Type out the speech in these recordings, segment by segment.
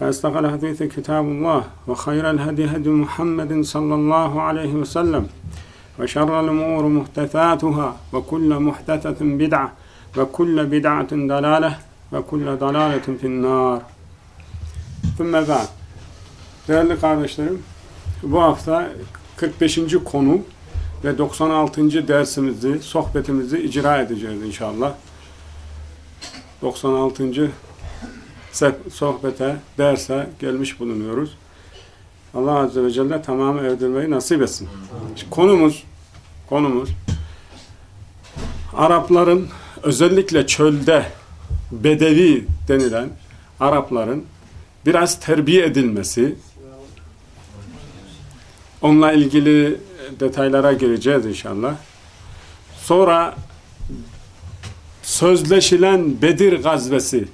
فأصدق الحديث كتاب الله وخير الهدي هدي محمد صلى الله عليه وسلم وشر الأمور محدثاتها وكل محدثة بدعة وكل بدعة ضلالة وكل ضلالة في النار ثم بعد Değerli kardeşlerim, bu hafta 45. konu ve 96. dersimizi, sohbetimizi icra edeceğiz inşallah. 96. sohbete, derse gelmiş bulunuyoruz. Allah Azze ve Celle tamamı erdirmeyi nasip etsin. Konumuz, konumuz Arapların özellikle çölde bedevi denilen Arapların biraz terbiye edilmesi, onunla ilgili detaylara gireceğiz inşallah. Sonra sözleşilen Bedir gazvesi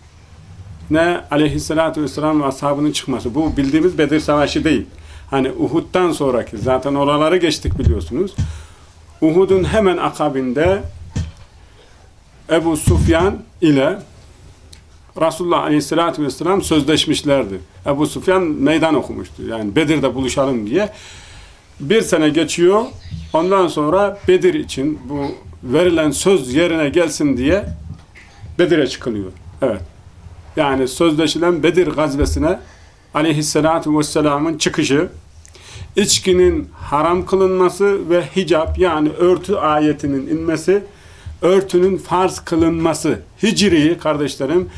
ne aleyhissalatü vesselam ve ashabının çıkması. Bu bildiğimiz Bedir Savaşı değil. Hani Uhud'dan sonraki zaten oraları geçtik biliyorsunuz. Uhud'un hemen akabinde Ebu Sufyan ile Resulullah Aleyhisselatü Vesselam sözleşmişlerdi. Ebu Sufyan meydan okumuştu. Yani Bedir'de buluşalım diye. Bir sene geçiyor. Ondan sonra Bedir için bu verilen söz yerine gelsin diye Bedir'e çıkılıyor. Evet. Yani sözleşilen Bedir gazvesine aleyhissalatu vesselamın çıkışı, içkinin haram kılınması ve hicap yani örtü ayetinin inmesi, örtünün farz kılınması, hicri kardeşlerim,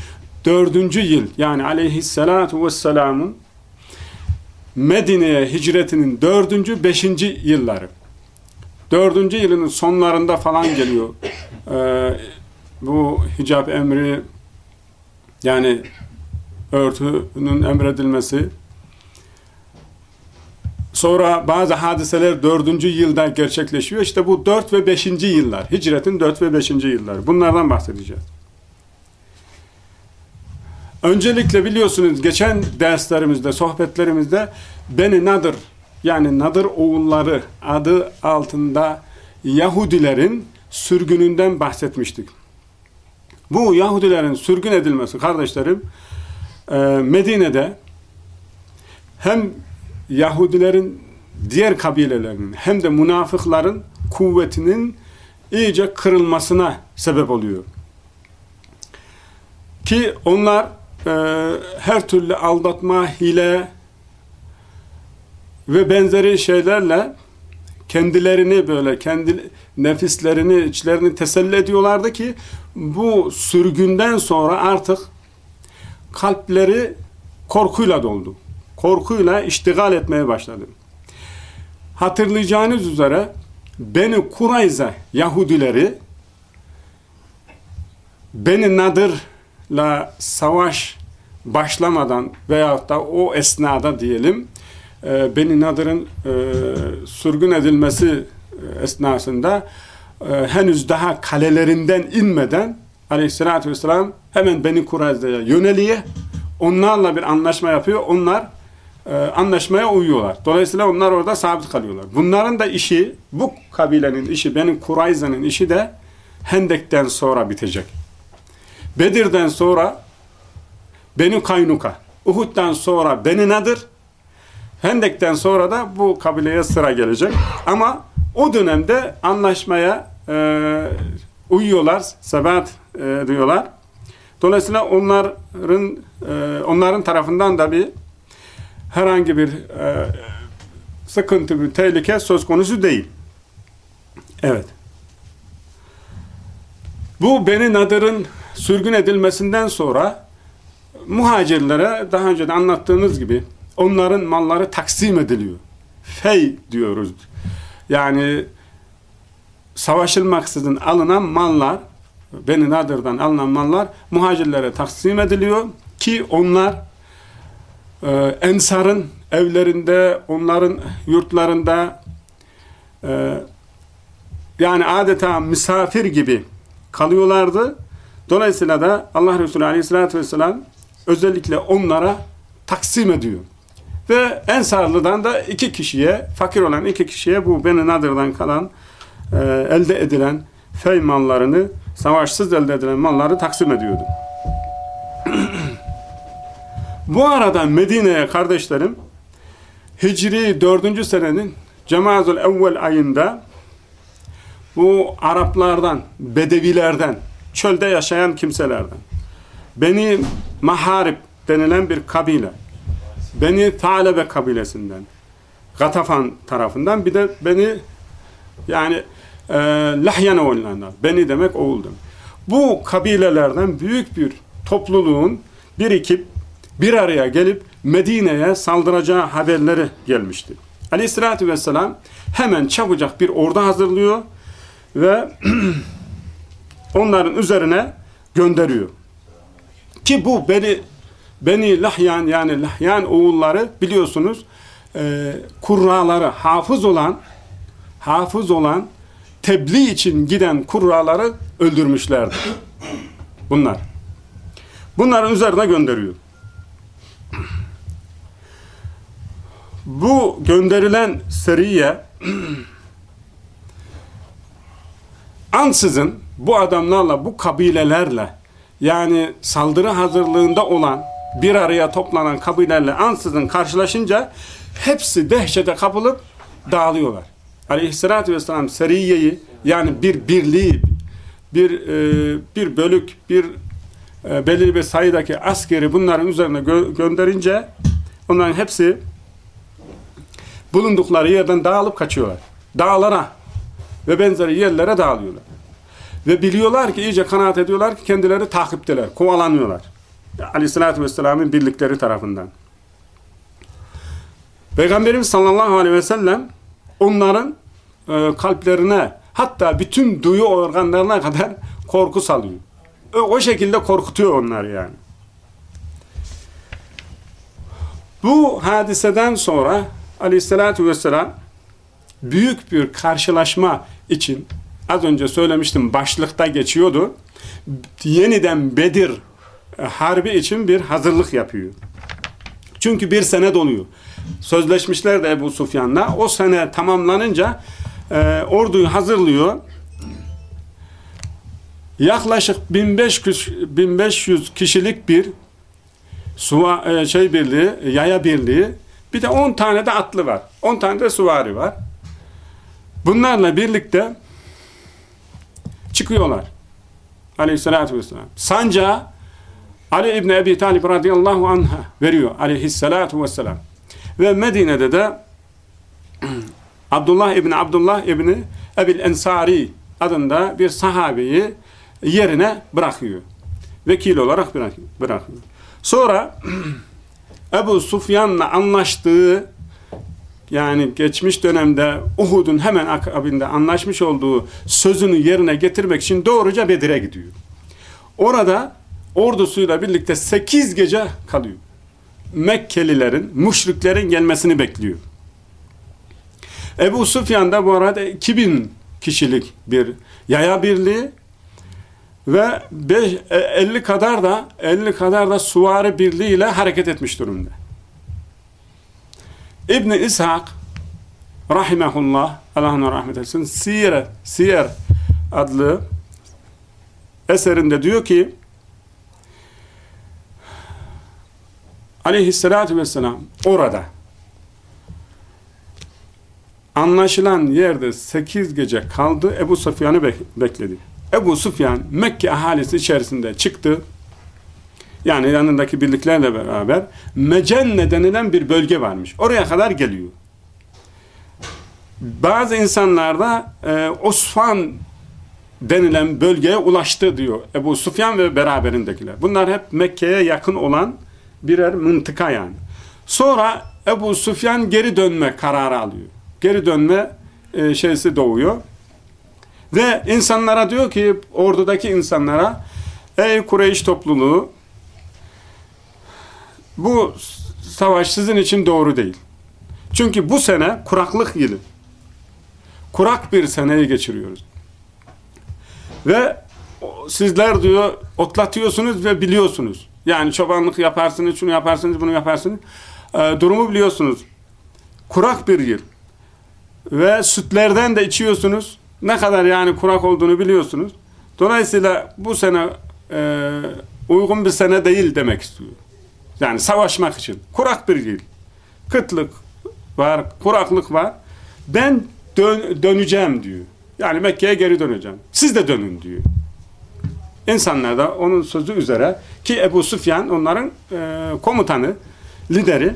dördüncü yıl yani aleyhissalatu vesselamın Medine'ye hicretinin dördüncü, beşinci yılları. Dördüncü yılının sonlarında falan geliyor. Ee, bu hicap emri yani örtünün emredilmesi. Sonra bazı hadiseler dördüncü yılda gerçekleşiyor. İşte bu dört ve beşinci yıllar. Hicretin dört ve beşinci yılları. Bunlardan bahsedeceğiz. Öncelikle biliyorsunuz geçen derslerimizde, sohbetlerimizde Beni Nadır yani Nadır oğulları adı altında Yahudilerin sürgününden bahsetmiştik. Bu Yahudilerin sürgün edilmesi kardeşlerim Medine'de hem Yahudilerin diğer kabilelerinin hem de münafıkların kuvvetinin iyice kırılmasına sebep oluyor. Ki onlar e, her türlü aldatma, hile ve benzeri şeylerle kendilerini böyle, kendi nefislerini, içlerini teselli ediyorlardı ki bu sürgünden sonra artık kalpleri korkuyla doldu. Korkuyla iştigal etmeye başladı. Hatırlayacağınız üzere Beni Kurayza Yahudileri Beni Nadır'la savaş başlamadan veyahut da o esnada diyelim e, Beni Nadır'ın e, sürgün edilmesi esnasında e, henüz daha kalelerinden inmeden aleyhissalatü vesselam hemen Beni Kurayza'ya yöneliyor. Onlarla bir anlaşma yapıyor. Onlar e, anlaşmaya uyuyorlar. Dolayısıyla onlar orada sabit kalıyorlar. Bunların da işi, bu kabilenin işi, Beni Kurayza'nın işi de Hendek'ten sonra bitecek. Bedir'den sonra Beni Kaynuka, Uhud'dan sonra Beni Nadir, Hendek'ten sonra da bu kabileye sıra gelecek. Ama o dönemde anlaşmaya e, uyuyorlar, sebat e, diyorlar Dolayısıyla onların e, onların tarafından da bir herhangi bir e, sıkıntı, bir tehlike söz konusu değil. Evet. Bu Beni Nadır'ın sürgün edilmesinden sonra muhacirlere daha önce de anlattığımız gibi onların malları taksim ediliyor. Fey diyoruz. Yani savaşılmaksızın alınan mallar Beni Nadır'dan alınan mallar muhacirlere taksim ediliyor ki onlar e, Ensar'ın evlerinde, onların yurtlarında e, yani adeta misafir gibi kalıyorlardı. Dolayısıyla da Allah Resulü Aleyhisselatü Vesselam özellikle onlara taksim ediyor. Ve Ensarlı'dan da iki kişiye, fakir olan iki kişiye bu Beni Nadır'dan kalan e, elde edilen fey mallarını, savaşsız elde edilen malları taksim ediyordu. bu arada Medine'ye kardeşlerim Hicri 4. senenin Cemazül Evvel ayında bu Araplardan, Bedevilerden, çölde yaşayan kimselerden, Beni Maharib denilen bir kabile, Beni Talebe kabilesinden, Gatafan tarafından bir de Beni yani e, Lahyan oğullarından, Beni demek oğul. Bu kabilelerden büyük bir topluluğun birikip bir araya gelip Medine'ye saldıracağı haberleri gelmişti. Aleyhissalatü vesselam hemen çabucak bir ordu hazırlıyor ve onların üzerine gönderiyor. Ki bu Beni, Beni Lahyan yani Lahyan oğulları biliyorsunuz e, kurraları hafız olan hafız olan tebliğ için giden kurraları öldürmüşlerdi. Bunlar. Bunların üzerine gönderiyor. Bu gönderilen seriye ansızın bu adamlarla, bu kabilelerle yani saldırı hazırlığında olan bir araya toplanan kabilelerle ansızın karşılaşınca hepsi dehşete kapılıp dağılıyorlar. Aleyhissalatü vesselam seriyeyi yani bir birliği, bir e, bir bölük, bir e, belirli bir sayıdaki askeri bunların üzerine gö gönderince onların hepsi bulundukları yerden dağılıp kaçıyorlar. Dağlara ve benzeri yerlere dağılıyorlar. Ve biliyorlar ki, iyice kanaat ediyorlar ki kendileri takipteler, kovalanıyorlar. Aleyhissalatü vesselamın birlikleri tarafından. Peygamberimiz sallallahu aleyhi ve sellem onların e, kalplerine hatta bütün duyu organlarına kadar korku salıyor. O, o şekilde korkutuyor onları yani. Bu hadiseden sonra aleyhissalatü vesselam büyük bir karşılaşma için az önce söylemiştim başlıkta geçiyordu. Yeniden Bedir e, harbi için bir hazırlık yapıyor. Çünkü bir sene doluyor. Sözleşmişler de Ebu Sufyan'la. O sene tamamlanınca e, orduyu hazırlıyor. Yaklaşık 1500, 1500 kişilik bir suva, e, şey birliği, yaya birliği bir de 10 tane de atlı var. 10 tane de suvari var. Bunlarla birlikte çıkıyorlar. Aleyhissalatü vesselam. Sancağı Ali İbni Ebi Talib radıyallahu anh'a veriyor aleyhissalatu vesselam. Ve Medine'de de Abdullah İbni Abdullah İbni Ebil Ensari adında bir sahabeyi yerine bırakıyor. Vekil olarak bırakıyor. Sonra Ebu Sufyan'la anlaştığı yani geçmiş dönemde Uhud'un hemen akabinde anlaşmış olduğu sözünü yerine getirmek için doğruca Bedir'e gidiyor. Orada ordusuyla birlikte 8 gece kalıyor. Mekkelilerin, müşriklerin gelmesini bekliyor. Ebu Sufyan da bu arada 2000 kişilik bir yaya birliği ve 50 e, kadar da 50 kadar da suvari birliğiyle hareket etmiş durumda. İbn İshak rahimehullah Allah ona rahmet etsin Siyer Siyer adlı eserinde diyor ki aleyhissalatü vesselam orada anlaşılan yerde 8 gece kaldı Ebu Sufyan'ı bekledi. Ebu Sufyan Mekke ahalisi içerisinde çıktı Yani yanındaki birliklerle beraber Mecenne denilen bir bölge varmış. Oraya kadar geliyor. Bazı insanlarda e, Osman denilen bölgeye ulaştı diyor Ebu Sufyan ve beraberindekiler. Bunlar hep Mekke'ye yakın olan birer mıntıka yani. Sonra Ebu Sufyan geri dönme kararı alıyor. Geri dönme e, şeysi doğuyor. Ve insanlara diyor ki ordudaki insanlara ey Kureyş topluluğu bu savaş sizin için doğru değil. Çünkü bu sene kuraklık yılı. Kurak bir seneyi geçiriyoruz. Ve sizler diyor otlatıyorsunuz ve biliyorsunuz. Yani çobanlık yaparsınız, şunu yaparsınız, bunu yaparsınız. E, durumu biliyorsunuz. Kurak bir yıl. Ve sütlerden de içiyorsunuz. Ne kadar yani kurak olduğunu biliyorsunuz. Dolayısıyla bu sene e, uygun bir sene değil demek istiyor. Yani savaşmak için. Kurak bir yıl. Kıtlık var, kuraklık var. Ben dön, döneceğim diyor. Yani Mekke'ye geri döneceğim. Siz de dönün diyor. İnsanlar da onun sözü üzere ki Ebu Sufyan onların e, komutanı, lideri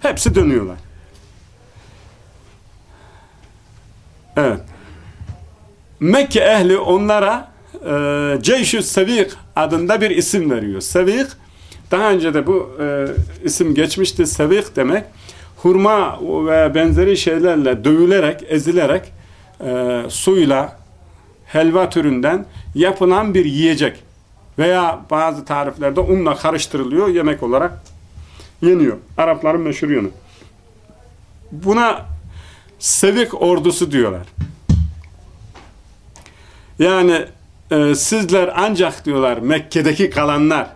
hepsi dönüyorlar. Evet. Mekke ehli onlara e, Ceyşü Sevik adında bir isim veriyor. Sevik daha önce de bu e, isim geçmişti. Sevik demek hurma ve benzeri şeylerle dövülerek, ezilerek e, suyla helva türünden yapılan bir yiyecek veya bazı tariflerde unla karıştırılıyor yemek olarak yeniyor. Arapların meşhur yönü. Buna sevik ordusu diyorlar. Yani e, sizler ancak diyorlar Mekke'deki kalanlar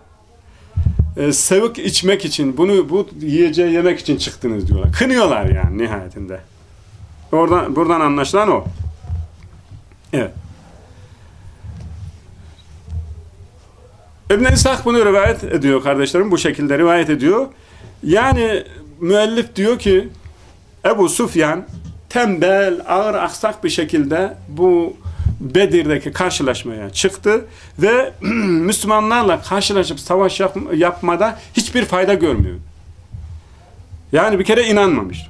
e, sevik içmek için bunu bu yiyeceği yemek için çıktınız diyorlar. Kınıyorlar yani nihayetinde. Oradan buradan anlaşılan o. Evet. İbn-i İshak bunu rivayet ediyor kardeşlerim. Bu şekilde rivayet ediyor. Yani müellif diyor ki Ebu Sufyan tembel, ağır aksak bir şekilde bu Bedir'deki karşılaşmaya çıktı ve Müslümanlarla karşılaşıp savaş yap yapmada hiçbir fayda görmüyor. Yani bir kere inanmamış.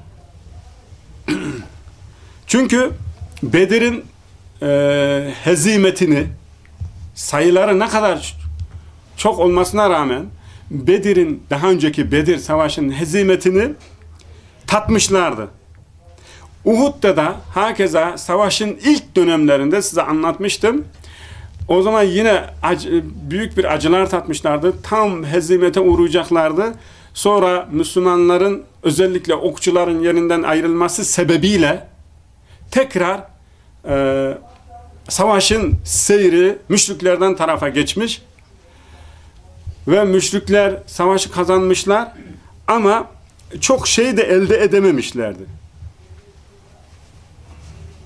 Çünkü Bedir'in e, hezimetini sayıları ne kadar çok olmasına rağmen Bedir'in daha önceki Bedir savaşının hezimetini tatmışlardı. Uhud'da da hakeza savaşın ilk dönemlerinde size anlatmıştım. O zaman yine büyük bir acılar tatmışlardı. Tam hezimete uğrayacaklardı. Sonra Müslümanların özellikle okçuların yerinden ayrılması sebebiyle tekrar e, savaşın seyri müşriklerden tarafa geçmiş ve müşrikler savaşı kazanmışlar ama çok şey de elde edememişlerdi.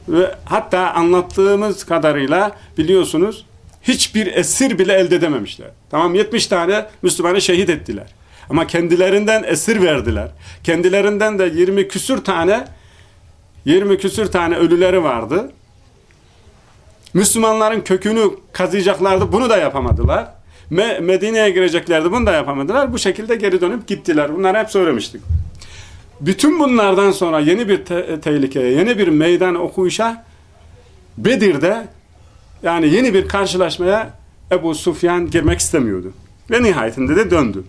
Ve hatta anlattığımız kadarıyla biliyorsunuz hiçbir esir bile elde edememişler. Tamam 70 tane Müslümanı şehit ettiler. Ama kendilerinden esir verdiler. Kendilerinden de 20 küsür tane 20 küsür tane ölüleri vardı. Müslümanların kökünü kazıyacaklardı. Bunu da yapamadılar. Me Medine'ye gireceklerdi. Bunu da yapamadılar. Bu şekilde geri dönüp gittiler. Bunları hep söylemiştik. Bütün bunlardan sonra yeni bir te tehlikeye, yeni bir meydan okuyuşa Bedir'de yani yeni bir karşılaşmaya Ebu Sufyan girmek istemiyordu. Ve nihayetinde de döndü.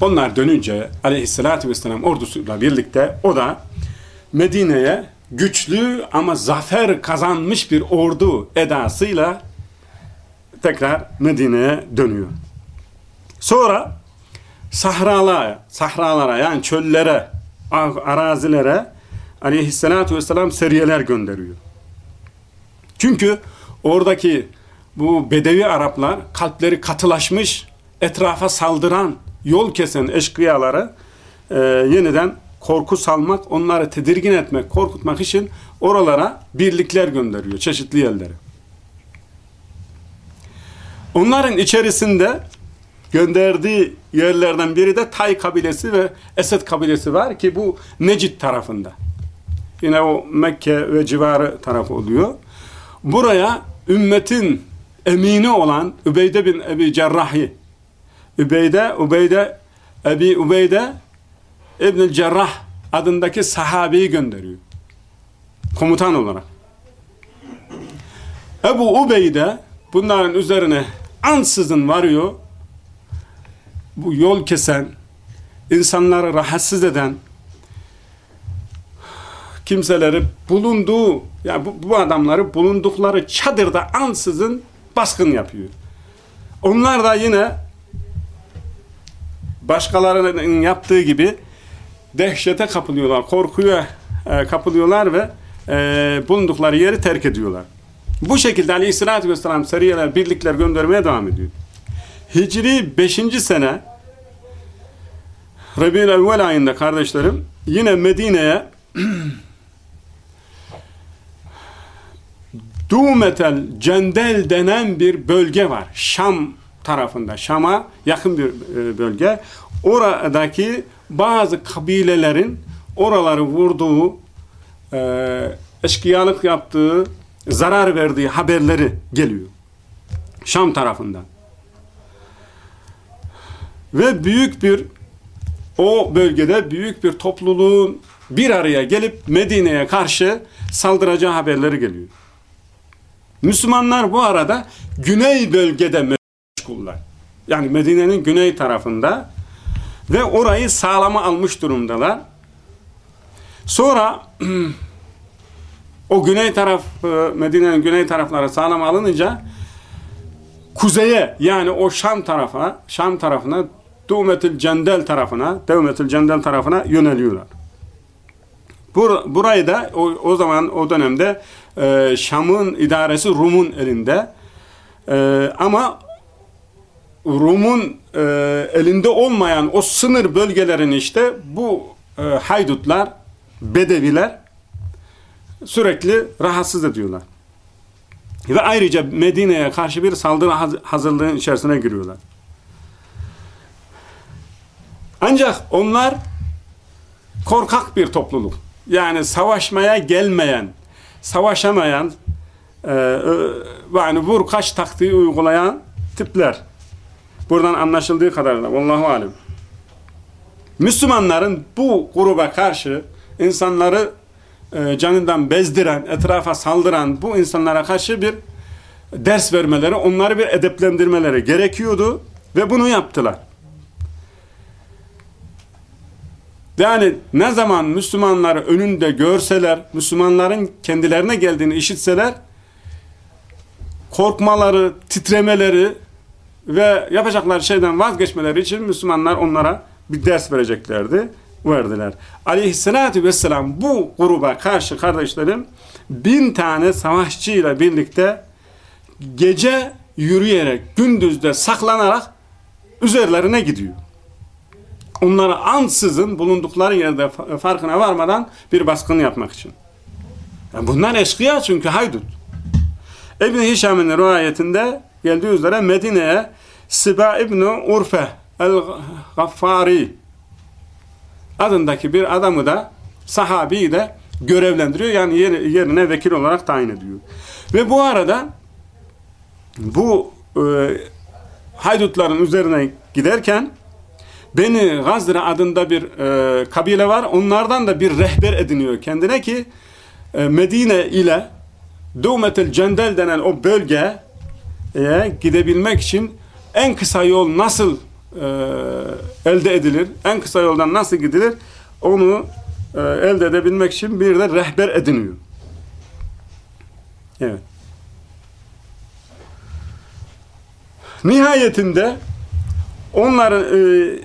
Onlar dönünce aleyhissalatü vesselam ordusuyla birlikte o da Medine'ye güçlü ama zafer kazanmış bir ordu edasıyla tekrar Medine'ye dönüyor. Sonra sahralara, sahralara yani çöllere, arazilere aleyhissalatü vesselam seriyeler gönderiyor. Çünkü oradaki bu Bedevi Araplar kalpleri katılaşmış, etrafa saldıran, yol kesen eşkıyaları e, yeniden korku salmak, onları tedirgin etmek, korkutmak için oralara birlikler gönderiyor çeşitli yerlere. Onların içerisinde gönderdiği yerlerden biri de Tay kabilesi ve Esed kabilesi var ki bu Necid tarafında. Yine o Mekke ve civarı tarafı oluyor. Buraya ümmetin emini olan Übeyde bin Ebi Cerrahi Übeyde, Übeyde, Ebi Übeyde İbn-i Cerrah adındaki sahabeyi gönderiyor. Komutan olarak. Ebu Ubeyde bunların üzerine ansızın varıyor. Bu yol kesen, insanları rahatsız eden kimseleri bulunduğu, yani bu, bu adamları bulundukları çadırda ansızın baskın yapıyor. Onlar da yine başkalarının yaptığı gibi dehşete kapılıyorlar, korkuya e, kapılıyorlar ve e, bulundukları yeri terk ediyorlar. Bu şekilde aleyhissalatü vesselam seriyeler, birlikler göndermeye devam ediyor. Hicri 5. sene Rabi'ül evvel ayında kardeşlerim yine Medine'ye Dumetel Cendel denen bir bölge var. Şam tarafında. Şam'a yakın bir e, bölge. Oradaki bazı kabilelerin oraları vurduğu, e, eşkıyalık yaptığı, zarar verdiği haberleri geliyor. Şam tarafından. Ve büyük bir o bölgede büyük bir topluluğun bir araya gelip Medine'ye karşı saldıracağı haberleri geliyor. Müslümanlar bu arada güney bölgede meşguller. Yani Medine'nin güney tarafında ve orayı sağlama almış durumdalar. Sonra o güney taraf e, Medine'nin güney tarafları sağlama alınınca kuzeye yani o Şam tarafa Şam tarafına Dumetül Cendel tarafına Devmetül Cendel tarafına yöneliyorlar. Bur burayı da o, o zaman o dönemde e, Şam'ın idaresi Rum'un elinde. E, ama Rum'un e, elinde olmayan o sınır bölgelerini işte bu e, haydutlar, bedeviler sürekli rahatsız ediyorlar. Ve ayrıca Medine'ye karşı bir saldırı hazırlığın içerisine giriyorlar. Ancak onlar korkak bir topluluk. Yani savaşmaya gelmeyen, savaşamayan, e, e, yani vur kaç taktiği uygulayan tipler. Buradan anlaşıldığı kadarıyla. Wallahu alem. Müslümanların bu gruba karşı insanları e, canından bezdiren, etrafa saldıran bu insanlara karşı bir ders vermeleri, onları bir edeplendirmeleri gerekiyordu ve bunu yaptılar. Yani ne zaman Müslümanları önünde görseler, Müslümanların kendilerine geldiğini işitseler, korkmaları, titremeleri ve yapacakları şeyden vazgeçmeleri için Müslümanlar onlara bir ders vereceklerdi, verdiler. Aleyhissalatü vesselam bu gruba karşı kardeşlerim bin tane savaşçıyla birlikte gece yürüyerek, gündüzde saklanarak üzerlerine gidiyor onları ansızın bulundukları yerde farkına varmadan bir baskın yapmak için. Yani bunlar eşkıya çünkü haydut. İbn-i Hişam'ın rivayetinde geldiği üzere Medine'ye Siba İbn-i Urfe el-Gaffari adındaki bir adamı da sahabiyi de görevlendiriyor. Yani yerine vekil olarak tayin ediyor. Ve bu arada bu e, haydutların üzerine giderken Beni Gazra adında bir e, kabile var. Onlardan da bir rehber ediniyor kendine ki e, Medine ile Dumetel Cendel denen o bölgeye gidebilmek için en kısa yol nasıl e, elde edilir, en kısa yoldan nasıl gidilir onu e, elde edebilmek için bir de rehber ediniyor. Evet. Nihayetinde onların e,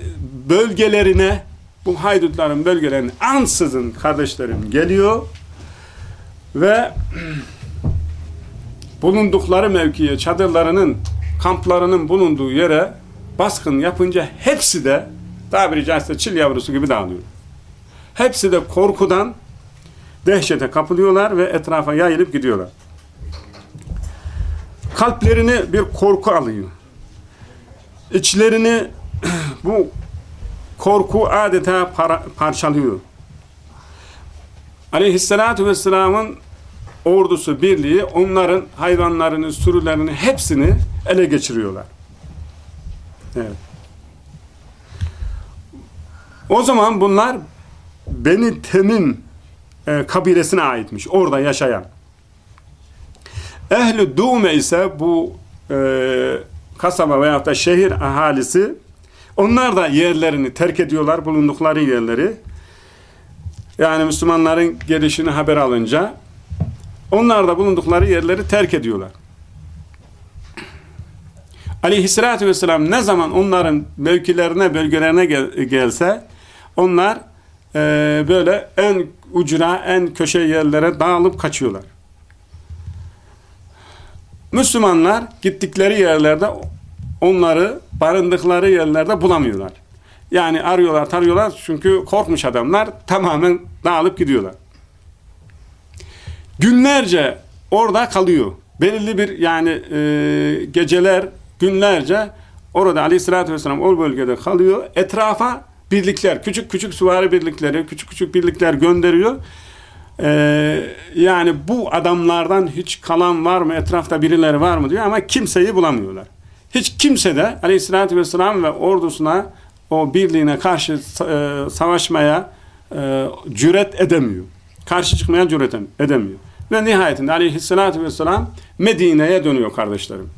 bölgelerine bu haydutların bölgelerine ansızın kardeşlerim geliyor ve bulundukları mevkiye çadırlarının kamplarının bulunduğu yere baskın yapınca hepsi de tabiri caizse çil yavrusu gibi dağılıyor. Hepsi de korkudan dehşete kapılıyorlar ve etrafa yayılıp gidiyorlar. Kalplerini bir korku alıyor. İçlerini bu korku adeta para, parçalıyor. Aleyhisselatü Vesselam'ın ordusu, birliği onların hayvanlarını, sürülerini hepsini ele geçiriyorlar. Evet. O zaman bunlar Beni Temim e, kabilesine aitmiş. Orada yaşayan. Ehl-i Dume ise bu e, kasaba veyahut da şehir ahalisi onlar da yerlerini terk ediyorlar, bulundukları yerleri. Yani Müslümanların gelişini haber alınca onlar da bulundukları yerleri terk ediyorlar. Aleyhissalatü vesselam ne zaman onların mevkilerine, bölgelerine gel gelse onlar e, böyle en ucuna, en köşe yerlere dağılıp kaçıyorlar. Müslümanlar gittikleri yerlerde onları barındıkları yerlerde bulamıyorlar. Yani arıyorlar, tarıyorlar çünkü korkmuş adamlar tamamen dağılıp gidiyorlar. Günlerce orada kalıyor. Belirli bir yani e, geceler, günlerce orada aleyhissalatü vesselam o bölgede kalıyor. Etrafa birlikler, küçük küçük süvari birlikleri, küçük küçük birlikler gönderiyor. Ee, yani bu adamlardan hiç kalan var mı, etrafta birileri var mı diyor ama kimseyi bulamıyorlar. Hiç kimse de aleyhissalatü vesselam ve ordusuna o birliğine karşı e, savaşmaya e, cüret edemiyor. Karşı çıkmaya cüret edemiyor. Ve nihayetinde aleyhissalatü vesselam Medine'ye dönüyor kardeşlerim.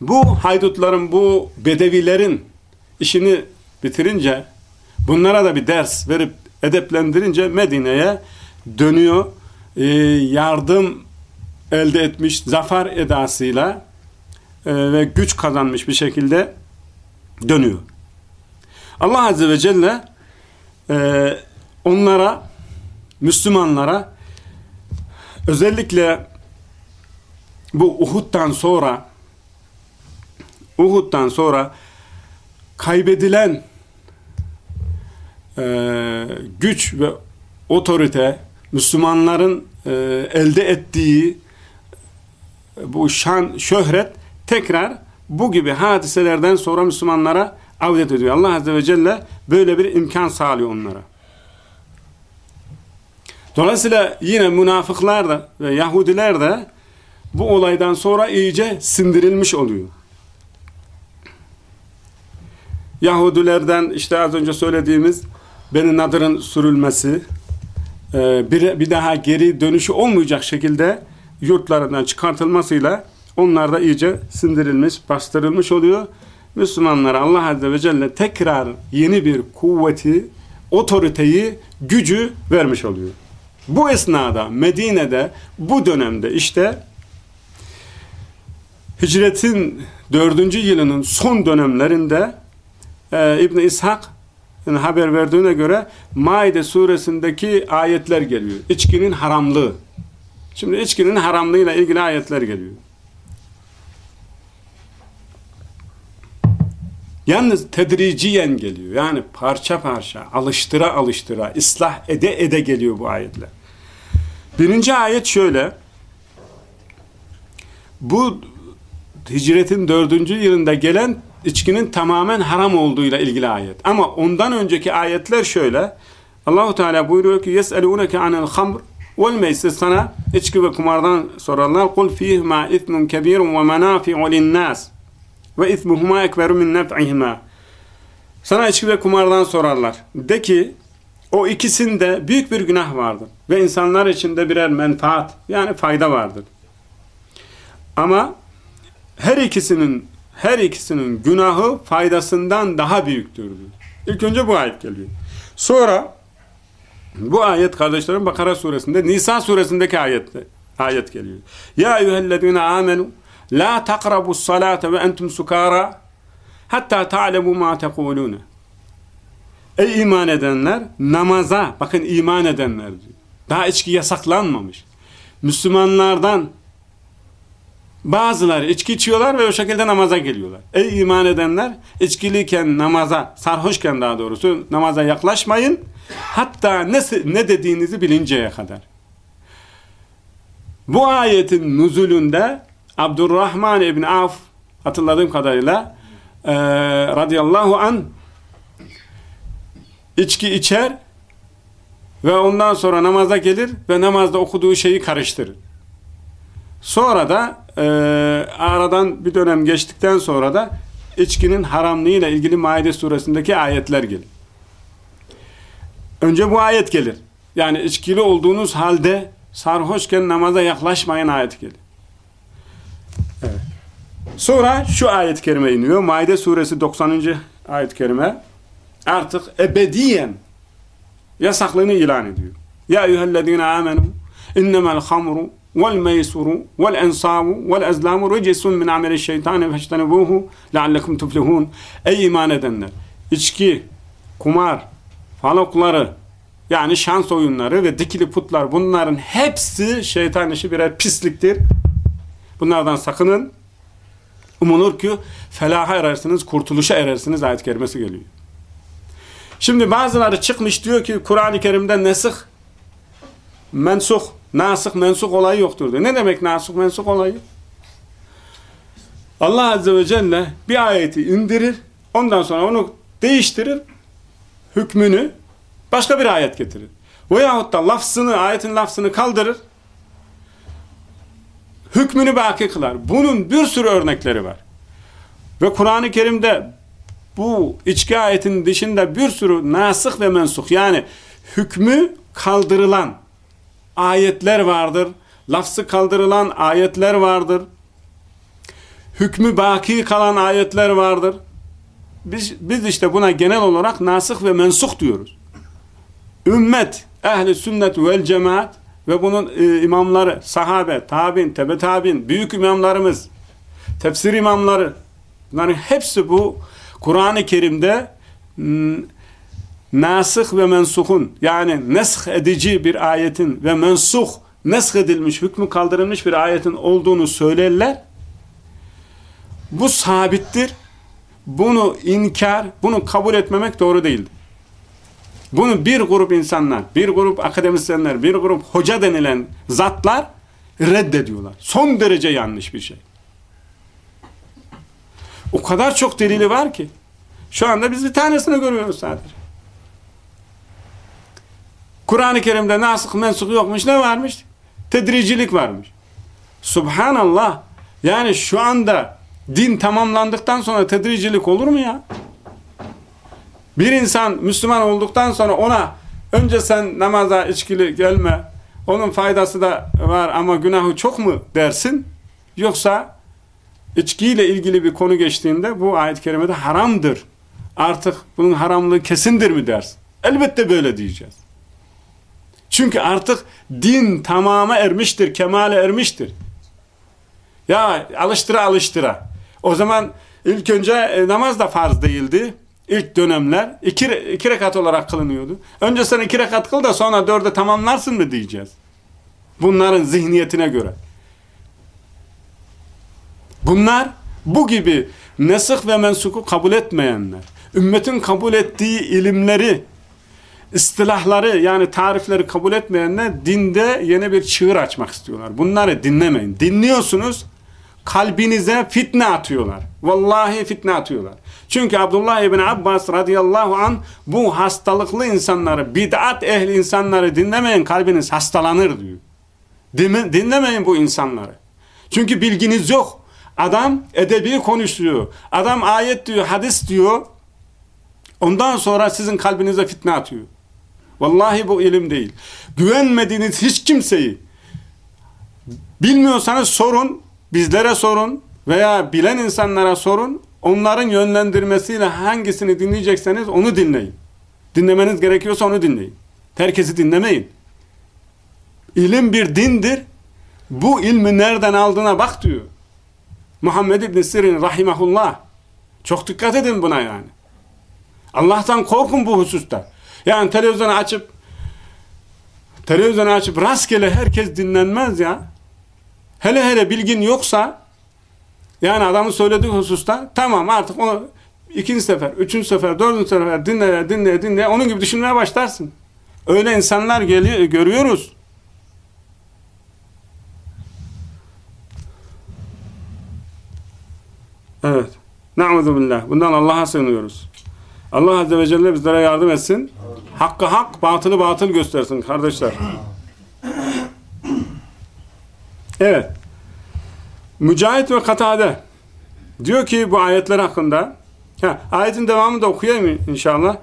Bu haydutların, bu bedevilerin işini bitirince, bunlara da bir ders verip edeplendirince Medine'ye dönüyor. Ee, yardım elde etmiş, zafer edasıyla e, ve güç kazanmış bir şekilde dönüyor. Allah Azze ve Celle e, onlara, Müslümanlara özellikle bu Uhud'dan sonra Uhud'dan sonra kaybedilen e, güç ve otorite Müslümanların e, elde ettiği bu şan, şöhret tekrar bu gibi hadiselerden sonra Müslümanlara avdet ediyor. Allah Azze ve Celle böyle bir imkan sağlıyor onlara. Dolayısıyla yine münafıklar da ve Yahudiler de bu olaydan sonra iyice sindirilmiş oluyor. Yahudilerden işte az önce söylediğimiz Beni Nadır'ın sürülmesi, e, bir, bir daha geri dönüşü olmayacak şekilde yurtlarından çıkartılmasıyla onlar da iyice sindirilmiş, bastırılmış oluyor. Müslümanlara Allah Azze ve Celle tekrar yeni bir kuvveti, otoriteyi, gücü vermiş oluyor. Bu esnada Medine'de bu dönemde işte hicretin dördüncü yılının son dönemlerinde e, İbn İshak haber verdiğine göre Maide suresindeki ayetler geliyor. İçkinin haramlığı. Şimdi içkinin haramlığıyla ilgili ayetler geliyor. Yalnız tedriciyen geliyor. Yani parça parça, alıştıra alıştıra, ıslah ede ede geliyor bu ayetler. Birinci ayet şöyle. Bu hicretin dördüncü yılında gelen içkinin tamamen haram olduğuyla ilgili ayet. Ama ondan önceki ayetler şöyle. Allahu Teala buyuruyor ki yes'elûneke anel hamr vel meysir sana içki ve kumardan sorarlar. Kul fihma ithmun kebirun ve menafi'u linnâs ve ithmuhuma ekberu min nef'ihima. Sana içki ve kumardan sorarlar. De ki o ikisinde büyük bir günah vardır ve insanlar içinde birer menfaat yani fayda vardır. Ama her ikisinin her ikisinin günahı faydasından daha büyüktür. İlk önce bu ayet geliyor. Sonra bu ayet kardeşlerim Bakara suresinde Nisa suresindeki ayet, ayet geliyor. Ya eyyühellezine amenu la takrabu salate ve entum sukara hatta ta'lemu ma tekulune. Ey iman edenler namaza bakın iman edenler diyor. Daha içki yasaklanmamış. Müslümanlardan Bazıları içki içiyorlar ve o şekilde namaza geliyorlar. Ey iman edenler içkiliyken namaza, sarhoşken daha doğrusu namaza yaklaşmayın. Hatta ne, ne dediğinizi bilinceye kadar. Bu ayetin nuzulünde Abdurrahman ibn Af hatırladığım kadarıyla e, radıyallahu an içki içer ve ondan sonra namaza gelir ve namazda okuduğu şeyi karıştırır. Sonra da e, aradan bir dönem geçtikten sonra da içkinin haramlığıyla ilgili Maide suresindeki ayetler gelir. Önce bu ayet gelir. Yani içkili olduğunuz halde sarhoşken namaza yaklaşmayın ayet gelir. Evet. Sonra şu ayet-i kerime iniyor. Maide suresi 90. ayet-i kerime. Artık ebediyen yasaklığını ilan ediyor. Ya eyyühellezine amenu innemel hamru vel meysuru vel ensabu vel ezlamu recesun min ameli şeytani feştenebuhu leallekum tuflihun. Ey iman edenler! İçki, kumar, falokları yani şans oyunları ve dikili putlar bunların hepsi şeytan işi birer pisliktir. Bunlardan sakının. Umulur ki felaha erersiniz, kurtuluşa erersiniz ayet-i kerimesi geliyor. Şimdi bazıları çıkmış diyor ki Kur'an-ı Kerim'de nesih, mensuh, nasih, mensuh olayı yoktur diyor. Ne demek nasih, mensuh olayı? Allah Azze ve Celle bir ayeti indirir, ondan sonra onu değiştirir, hükmünü başka bir ayet getirir. Veyahut da lafzını, ayetin lafzını kaldırır, hükmünü baki kılar. Bunun bir sürü örnekleri var. Ve Kur'an-ı Kerim'de bu içki ayetinin dışında bir sürü nasıh ve mensuh yani hükmü kaldırılan ayetler vardır. Lafzı kaldırılan ayetler vardır. Hükmü baki kalan ayetler vardır. Biz, biz işte buna genel olarak nasıh ve mensuh diyoruz. Ümmet, ehli sünnet vel cemaat ve bunun e, imamları, sahabe, tabin, tebe tabin, büyük imamlarımız, tefsir imamları, bunların hepsi bu Kur'an-ı Kerim'de nasıh ve mensuhun yani nesh edici bir ayetin ve mensuh nesh edilmiş, hükmü kaldırılmış bir ayetin olduğunu söylerler. Bu sabittir. Bunu inkar, bunu kabul etmemek doğru değildir. Bunu bir grup insanlar, bir grup akademisyenler, bir grup hoca denilen zatlar reddediyorlar. Son derece yanlış bir şey. O kadar çok delili var ki. Şu anda biz bir tanesini görüyoruz sadece. Kur'an-ı Kerim'de nasık mensuk yokmuş ne varmış? Tedricilik varmış. Subhanallah. Yani şu anda din tamamlandıktan sonra tedricilik olur mu ya? Bir insan Müslüman olduktan sonra ona önce sen namaza içkili gelme, onun faydası da var ama günahı çok mu dersin? Yoksa içkiyle ilgili bir konu geçtiğinde bu ayet-i kerimede haramdır. Artık bunun haramlığı kesindir mi dersin? Elbette böyle diyeceğiz. Çünkü artık din tamama ermiştir, kemale ermiştir. Ya alıştıra alıştıra. O zaman ilk önce e, namaz da farz değildi. İlk dönemler iki, iki rekat olarak kılınıyordu. Önce sen iki rekat kıl da sonra dörde tamamlarsın mı diyeceğiz. Bunların zihniyetine göre. Bunlar bu gibi nesih ve mensuku kabul etmeyenler, ümmetin kabul ettiği ilimleri, istilahları yani tarifleri kabul etmeyenler dinde yeni bir çığır açmak istiyorlar. Bunları dinlemeyin. Dinliyorsunuz, kalbinize fitne atıyorlar. Vallahi fitne atıyorlar. Çünkü Abdullah ibn Abbas radıyallahu an bu hastalıklı insanları, bid'at ehli insanları dinlemeyin kalbiniz hastalanır diyor. Dinlemeyin bu insanları. Çünkü bilginiz yok. Adam edebi konuşuyor. Adam ayet diyor, hadis diyor. Ondan sonra sizin kalbinize fitne atıyor. Vallahi bu ilim değil. Güvenmediğiniz hiç kimseyi bilmiyorsanız sorun, bizlere sorun veya bilen insanlara sorun. Onların yönlendirmesiyle hangisini dinleyecekseniz onu dinleyin. Dinlemeniz gerekiyorsa onu dinleyin. Herkesi dinlemeyin. İlim bir dindir. Bu ilmi nereden aldığına bak diyor. Muhammed İbn Sirin rahimahullah. Çok dikkat edin buna yani. Allah'tan korkun bu hususta. Yani televizyonu açıp televizyonu açıp rastgele herkes dinlenmez ya. Hele hele bilgin yoksa yani adamın söylediği hususta tamam artık onu ikinci sefer, üçüncü sefer, dördüncü sefer dinle, dinle, dinle onun gibi düşünmeye başlarsın. Öyle insanlar geliyor, görüyoruz. Evet. Na'udhu billah. Bundan Allah'a sığınıyoruz. Allah Azze ve Celle bizlere yardım etsin. Hakkı hak, batılı batıl göstersin kardeşler. Evet. Mücahit ve Katade diyor ki bu ayetler hakkında ha, ayetin devamını da okuyayım inşallah.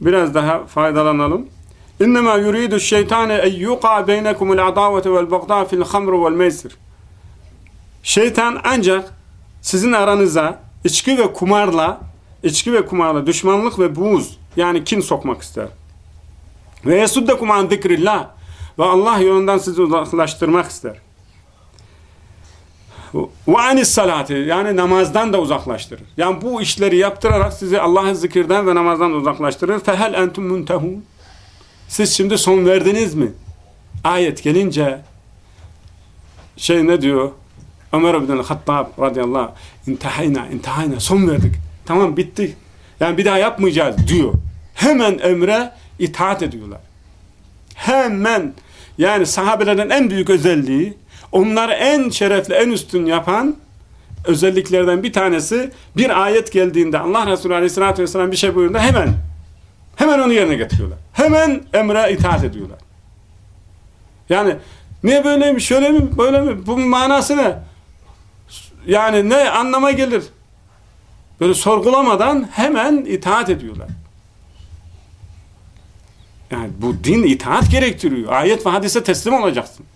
Biraz daha faydalanalım. İnnemâ yuridu şeytane en yuqa beynekumul adavete vel bagdâ fil hamru vel meysir. Şeytan ancak sizin aranıza içki ve kumarla içki ve kumarla düşmanlık ve buğz yani kin sokmak ister. Ve yesuddekum an zikrillah ve Allah yolundan sizi uzaklaştırmak ister. Ve anis salati yani namazdan da uzaklaştırır. Yani bu işleri yaptırarak sizi Allah'ın zikirden ve namazdan uzaklaştırır. Fehel entum muntehun. Siz şimdi son verdiniz mi? Ayet gelince şey ne diyor? Ömer ibn Hattab radıyallahu anh intihayna, intihayna son verdik. Tamam bitti. Yani bir daha yapmayacağız diyor. Hemen emre itaat ediyorlar. Hemen yani sahabelerin en büyük özelliği onları en şerefli, en üstün yapan özelliklerden bir tanesi bir ayet geldiğinde Allah Resulü Aleyhisselatü Vesselam bir şey buyurduğunda hemen hemen onu yerine getiriyorlar. Hemen emre itaat ediyorlar. Yani niye böyleymiş, şöyle mi, böyle mi? Bunun manası ne? Yani ne anlama gelir? Böyle sorgulamadan hemen itaat ediyorlar. Yani bu din itaat gerektiriyor. Ayet ve hadise teslim olacaksın.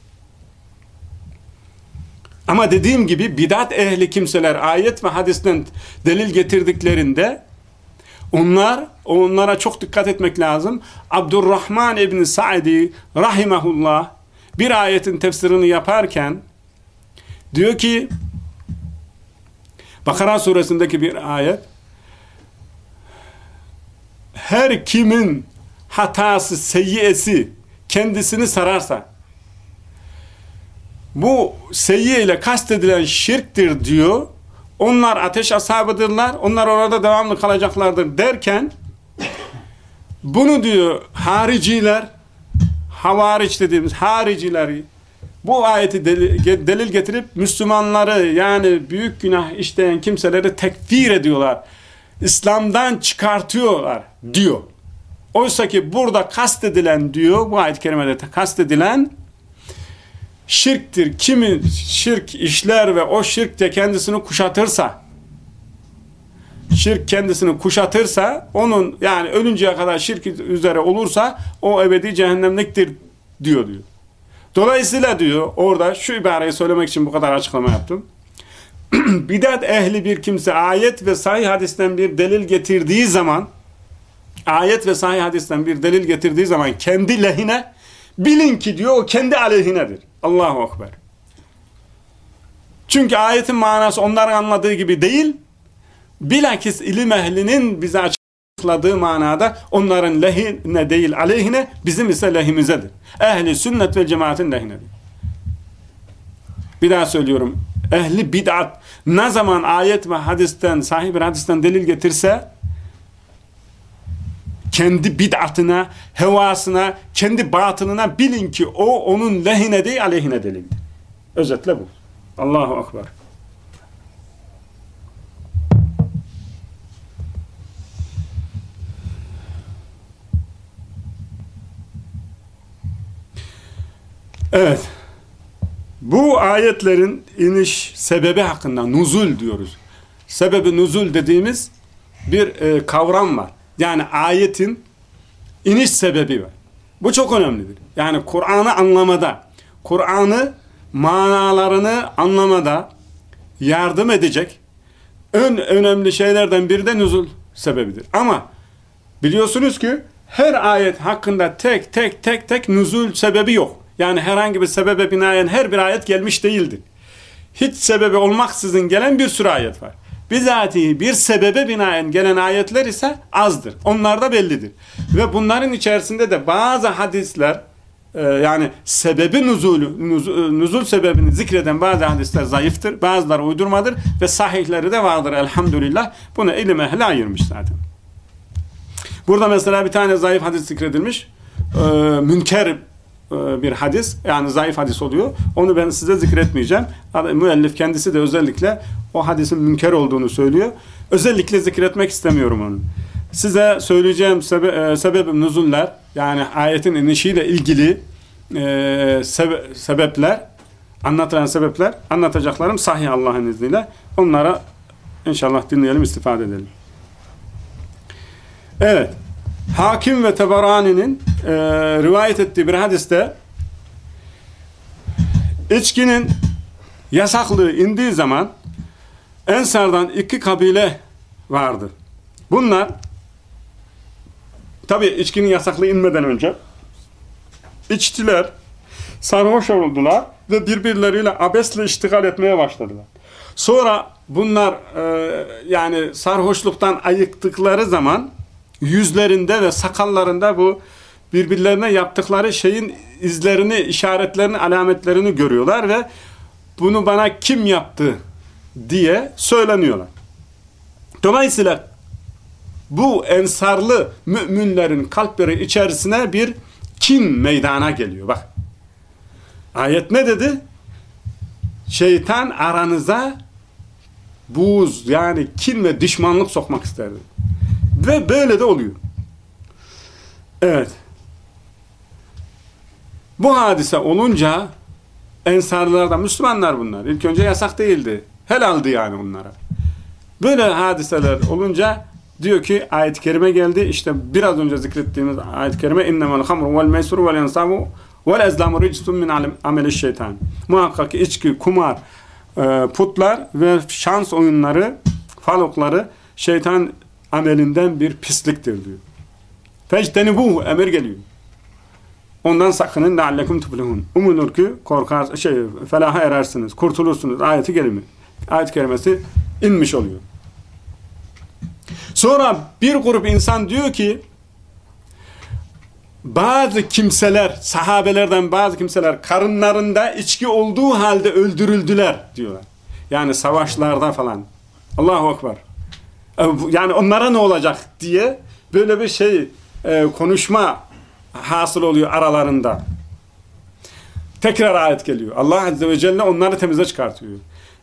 Ama dediğim gibi bidat ehli kimseler ayet ve hadisten delil getirdiklerinde onlar onlara çok dikkat etmek lazım. Abdurrahman İbni Sa'di rahimahullah bir ayetin tefsirini yaparken diyor ki Bakara suresindeki bir ayet her kimin hatası, seyyiyesi kendisini sararsa bu seyyiye ile kastedilen şirktir diyor. Onlar ateş ashabıdırlar. Onlar orada devamlı kalacaklardır derken bunu diyor hariciler havariç dediğimiz haricileri bu ayeti delil getirip Müslümanları yani büyük günah işleyen kimseleri tekfir ediyorlar. İslam'dan çıkartıyorlar diyor. Oysa ki burada kastedilen diyor bu ayet-i kerimede kastedilen şirktir. Kimi şirk işler ve o şirk de kendisini kuşatırsa şirk kendisini kuşatırsa onun yani ölünceye kadar şirk üzere olursa o ebedi cehennemliktir diyor diyor. Dolayısıyla diyor orada şu ibareyi söylemek için bu kadar açıklama yaptım. Bidat ehli bir kimse ayet ve sahih hadisten bir delil getirdiği zaman ayet ve sahih hadisten bir delil getirdiği zaman kendi lehine bilin ki diyor o kendi aleyhinedir. Allahu Ekber. Çünkü ayetin manası onların anladığı gibi değil, bilakis ilim ehlinin bize açıkladığı manada onların lehine değil aleyhine, bizim ise lehimizedir. Ehli sünnet ve cemaatin lehinedir. Bir daha söylüyorum. Ehli bid'at ne zaman ayet ve hadisten, sahih bir hadisten delil getirse kendi bid'atına, hevasına, kendi batınına bilin ki o onun lehine değil aleyhine delildir. Özetle bu. Allahu Akbar. Evet. Bu ayetlerin iniş sebebi hakkında nuzul diyoruz. Sebebi nuzul dediğimiz bir e, kavram var. Yani ayetin iniş sebebi var. Bu çok önemlidir. Yani Kur'an'ı anlamada, Kur'an'ı manalarını anlamada yardım edecek en önemli şeylerden biri de nüzul sebebidir. Ama biliyorsunuz ki her ayet hakkında tek tek tek tek nüzul sebebi yok. Yani herhangi bir sebebe binaen her bir ayet gelmiş değildir. Hiç sebebi olmaksızın gelen bir sürü ayet var bizatihi bir sebebe binaen gelen ayetler ise azdır. Onlar da bellidir. Ve bunların içerisinde de bazı hadisler e, yani sebebi nuzulü, nuzul, nuzul sebebini zikreden bazı hadisler zayıftır. Bazıları uydurmadır ve sahihleri de vardır elhamdülillah. Bunu ilim ehli ayırmış zaten. Burada mesela bir tane zayıf hadis zikredilmiş. E, münker e, bir hadis yani zayıf hadis oluyor. Onu ben size zikretmeyeceğim. Müellif kendisi de özellikle o hadisin münker olduğunu söylüyor. Özellikle zikretmek istemiyorum onu. size söyleyeceğim sebe e, sebebim nuzuller yani ayetin inişiyle ilgili e, sebe sebepler anlatılan sebepler anlatacaklarım sahih Allah'ın izniyle onlara inşallah dinleyelim istifade edelim. Evet. Hakim ve Tebarani'nin e, rivayet ettiği bir hadiste içkinin yasaklığı indiği zaman Ensar'dan iki kabile vardı. Bunlar tabi içkinin yasaklığı inmeden önce içtiler, sarhoş oldular ve birbirleriyle abesle iştigal etmeye başladılar. Sonra bunlar e, yani sarhoşluktan ayıktıkları zaman yüzlerinde ve sakallarında bu birbirlerine yaptıkları şeyin izlerini, işaretlerini, alametlerini görüyorlar ve bunu bana kim yaptı diye söyleniyorlar. Dolayısıyla bu ensarlı müminlerin kalpleri içerisine bir kin meydana geliyor. Bak. Ayet ne dedi? Şeytan aranıza buz yani kin ve düşmanlık sokmak isterdi. Ve böyle de oluyor. Evet. Bu hadise olunca ensarlardan Müslümanlar bunlar. İlk önce yasak değildi. Helaldi yani onlara. Böyle hadiseler olunca diyor ki ayet-i kerime geldi. İşte biraz önce zikrettiğimiz ayet-i kerime innemel hamru vel meysuru vel ensabu vel ezlamu ricsun şeytan. Muhakkak ki içki, kumar, e, putlar ve şans oyunları, falokları şeytan amelinden bir pisliktir diyor. Fectenibuhu emir geliyor. Ondan sakının leallekum tuflihun. Umulur ki korkar şey felaha erersiniz, kurtulursunuz. Ayeti gelimi. Ayet kerimesi inmiş oluyor. Sonra bir grup insan diyor ki bazı kimseler, sahabelerden bazı kimseler karınlarında içki olduğu halde öldürüldüler diyorlar. Yani savaşlarda falan. Allahu Ekber. E, yani onlara ne olacak diye böyle bir şey e, konuşma hasıl oluyor aralarında. Tekrar ayet geliyor. Allah Azze ve Celle onları temize çıkartıyor.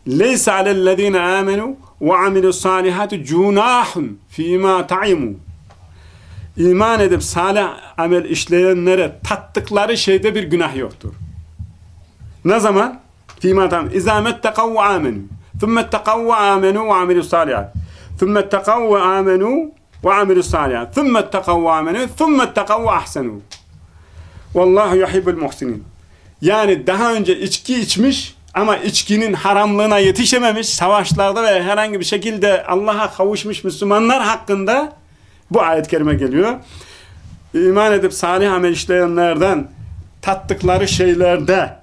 لَيْسَ عَلَى الَّذ۪ينَ آمَنُوا وَعَمِلُوا الصَّالِحَاتِ جُنَاحٌ ف۪ي مَا تَعِمُوا İman edip salih amel işleyenlere tattıkları şeyde bir günah yoktur. Ne zaman? ف۪ي مَا تَعِمُوا اِذَا مَتَّقَوْا وَآمَنُوا ثُمَّ اتَّقَوْا وَآمَنُوا وَعَمِلُوا الصَّالِحَاتِ ثُمَّ اتَّقَوْا وَآمَنُوا وَعَمِلُوا الصَّالِحَاتِ ثُمَّ اتَّقَوْا وَآمَنُوا ثُمَّ اتَّقَوْا وَأَحْسَنُوا وَاللّٰهُ يُحِبُّ الْمُحْسِنِينَ Yani daha önce içki içmiş ama içkinin haramlığına yetişememiş, savaşlarda ve herhangi bir şekilde Allah'a kavuşmuş Müslümanlar hakkında bu ayet-i kerime geliyor. İman edip salih amel işleyenlerden tattıkları şeylerde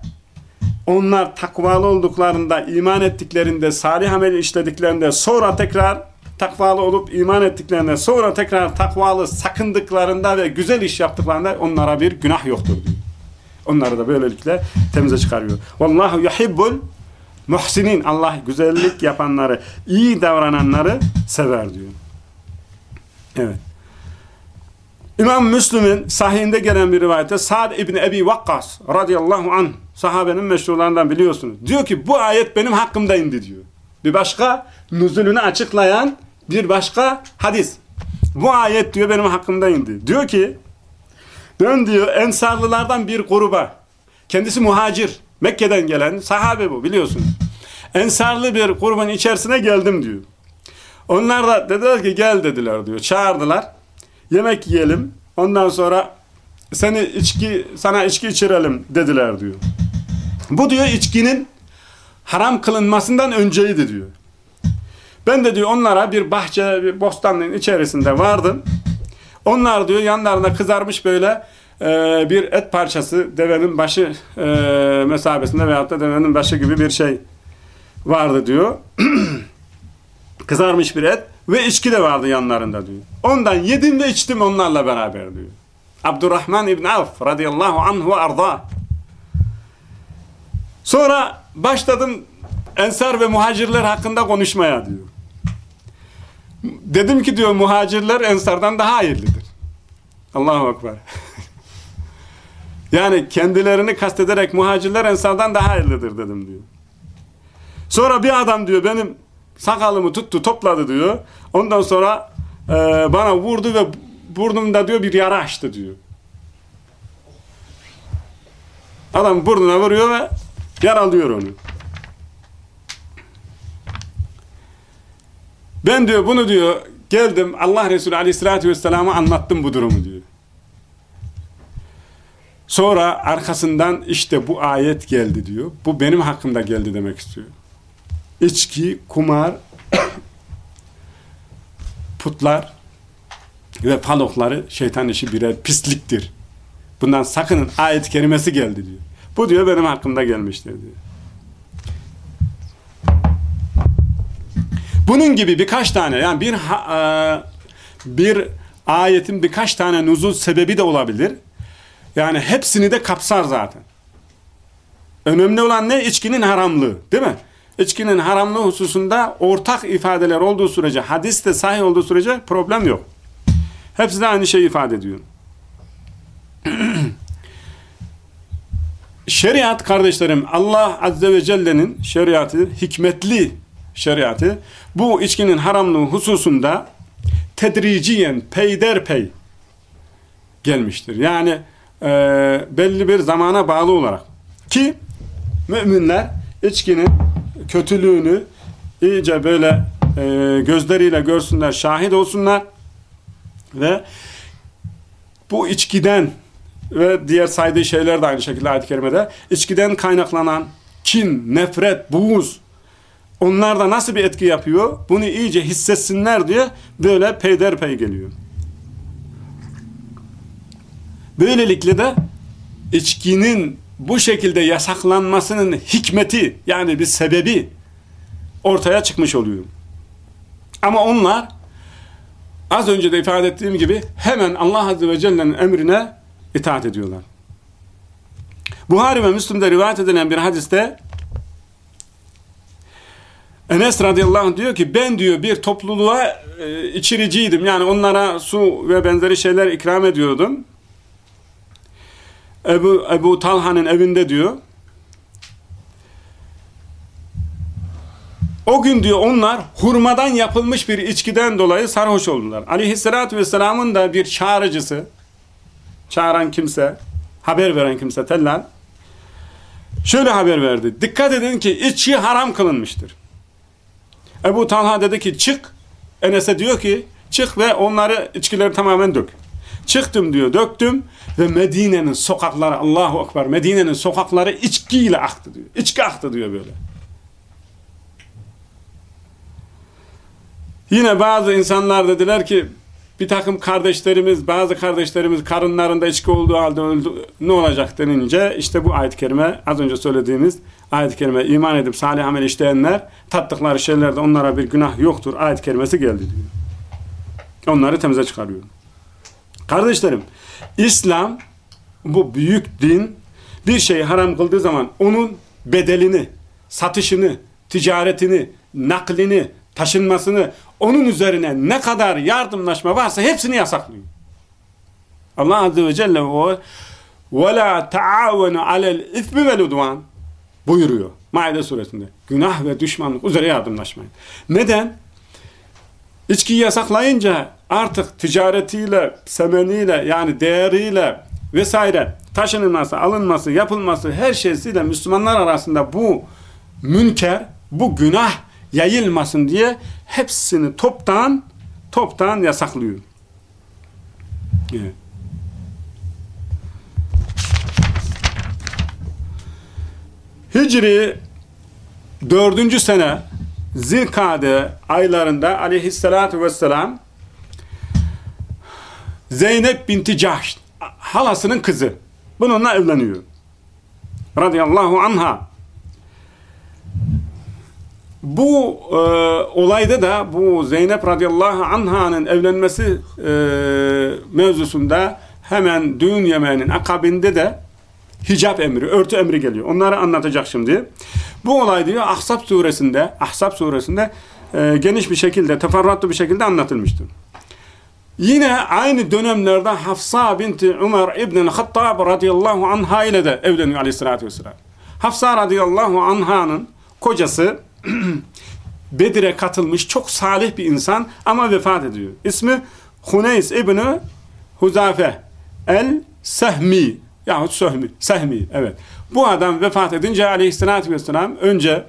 onlar takvalı olduklarında, iman ettiklerinde, salih amel işlediklerinde sonra tekrar takvalı olup iman ettiklerinde sonra tekrar takvalı sakındıklarında ve güzel iş yaptıklarında onlara bir günah yoktur diyor. Onları da böylelikle temize çıkarıyor. Vallahu yuhibbul muhsinin. Allah güzellik yapanları, iyi davrananları sever diyor. Evet. İmam Müslüm'ün sahihinde gelen bir rivayette Sa'd İbni Ebi Vakkas radıyallahu anh sahabenin meşrularından biliyorsunuz. Diyor ki bu ayet benim hakkımda indi diyor. Bir başka nüzulünü açıklayan bir başka hadis. Bu ayet diyor benim hakkımda indi. Diyor ki Dön diyor Ensarlılardan bir gruba. Kendisi muhacir. Mekke'den gelen sahabe bu biliyorsun. Ensarlı bir grubun içerisine geldim diyor. Onlar da dediler ki gel dediler diyor. Çağırdılar. Yemek yiyelim. Ondan sonra seni içki sana içki içirelim dediler diyor. Bu diyor içkinin haram kılınmasından önceydi diyor. Ben de diyor onlara bir bahçe, bir bostanlığın içerisinde vardım. Onlar diyor yanlarında kızarmış böyle e, bir et parçası devenin başı e, mesabesinde veyahut da devenin başı gibi bir şey vardı diyor. kızarmış bir et ve içki de vardı yanlarında diyor. Ondan yedim ve içtim onlarla beraber diyor. Abdurrahman İbn Avf radıyallahu anhu arda. Sonra başladım ensar ve muhacirler hakkında konuşmaya diyor. Dedim ki diyor muhacirler ensardan daha hayırlıdır. Allahu Ekber. yani kendilerini kastederek muhacirler ensardan daha hayırlıdır dedim diyor. Sonra bir adam diyor benim sakalımı tuttu topladı diyor. Ondan sonra e, bana vurdu ve burnumda diyor bir yara açtı diyor. Adam burnuna vuruyor ve yaralıyor onu. Ben diyor bunu diyor geldim Allah Resulü Aleyhisselatü Vesselam'a anlattım bu durumu diyor. Sonra arkasından işte bu ayet geldi diyor. Bu benim hakkımda geldi demek istiyor. İçki, kumar, putlar ve palokları şeytan işi birer pisliktir. Bundan sakının ayet kerimesi geldi diyor. Bu diyor benim hakkımda gelmiştir diyor. Bunun gibi birkaç tane yani bir e, bir ayetin birkaç tane nuzul sebebi de olabilir. Yani hepsini de kapsar zaten. Önemli olan ne? İçkinin haramlığı. Değil mi? İçkinin haramlığı hususunda ortak ifadeler olduğu sürece, hadis de sahih olduğu sürece problem yok. Hepsi de aynı şeyi ifade ediyor. Şeriat kardeşlerim, Allah Azze ve Celle'nin şeriatı, hikmetli şeriatı, bu içkinin haramlığı hususunda tedriciyen, peyderpey gelmiştir. Yani e, belli bir zamana bağlı olarak. Ki müminler içkinin kötülüğünü iyice böyle e, gözleriyle görsünler, şahit olsunlar ve bu içkiden ve diğer saydığı şeyler de aynı şekilde ayet-i kerimede içkiden kaynaklanan kin, nefret, buğuz onlar da nasıl bir etki yapıyor? Bunu iyice hissetsinler diye böyle peyderpey geliyor. Böylelikle de içkinin bu şekilde yasaklanmasının hikmeti yani bir sebebi ortaya çıkmış oluyor. Ama onlar az önce de ifade ettiğim gibi hemen Allah Azze ve Celle'nin emrine itaat ediyorlar. Buhari ve Müslüm'de rivayet edilen bir hadiste Enes radıyallahu anh diyor ki ben diyor bir topluluğa e, içiriciydim. Yani onlara su ve benzeri şeyler ikram ediyordum. Ebu, Ebu Talha'nın evinde diyor. O gün diyor onlar hurmadan yapılmış bir içkiden dolayı sarhoş oldular. Aleyhissalatü vesselamın da bir çağrıcısı, çağıran kimse, haber veren kimse tellal, şöyle haber verdi. Dikkat edin ki içki haram kılınmıştır. Ebu Talha dedi ki çık. Enes'e diyor ki çık ve onları içkileri tamamen dök. Çıktım diyor döktüm ve Medine'nin sokakları Allahu Ekber Medine'nin sokakları içkiyle aktı diyor. İçki aktı diyor böyle. Yine bazı insanlar dediler ki bir takım kardeşlerimiz, bazı kardeşlerimiz karınlarında içki olduğu halde öldü. Ne olacak denince işte bu ayet-i kerime az önce söylediğimiz ayet-i kerime iman edip salih amel işleyenler tattıkları şeylerde onlara bir günah yoktur. Ayet-i kerimesi geldi diyor. Onları temize çıkarıyor. Kardeşlerim, İslam bu büyük din bir şeyi haram kıldığı zaman onun bedelini, satışını, ticaretini, naklini, taşınmasını, onun üzerine ne kadar yardımlaşma varsa hepsini yasaklıyor. Allah Azze ve Celle o وَلَا تَعَاوَنُ عَلَى الْاِثْمِ وَالُدْوَانِ buyuruyor. Maide suresinde. Günah ve düşmanlık üzere yardımlaşmayın. Neden? İçkiyi yasaklayınca artık ticaretiyle, semeniyle yani değeriyle vesaire taşınılması, alınması, yapılması her şeysiyle Müslümanlar arasında bu münker, bu günah yayılmasın diye hepsini toptan toptan yasaklıyor. Evet. Hicri dördüncü sene Zilkade aylarında aleyhissalatü vesselam Zeynep binti Cahş halasının kızı bununla evleniyor. Radıyallahu anha bu e, olayda da bu Zeynep radıyallahu anha'nın evlenmesi e, mevzusunda hemen düğün yemeğinin akabinde de hicap emri, örtü emri geliyor. Onları anlatacak şimdi. Bu olay diyor Ahzab suresinde, Ahzab suresinde e, geniş bir şekilde, teferruatlı bir şekilde anlatılmıştır. Yine aynı dönemlerde Hafsa binti Umar İbn-i Hattab radıyallahu anha ile de evleniyor aleyhissalatü vesselam. Hafsa radıyallahu anha'nın kocası Bedir'e katılmış çok salih bir insan ama vefat ediyor. İsmi Huneys İbni Huzafe el-Sehmi yahut Sehmi, Sehmi evet. Bu adam vefat edince aleyhissalatü vesselam önce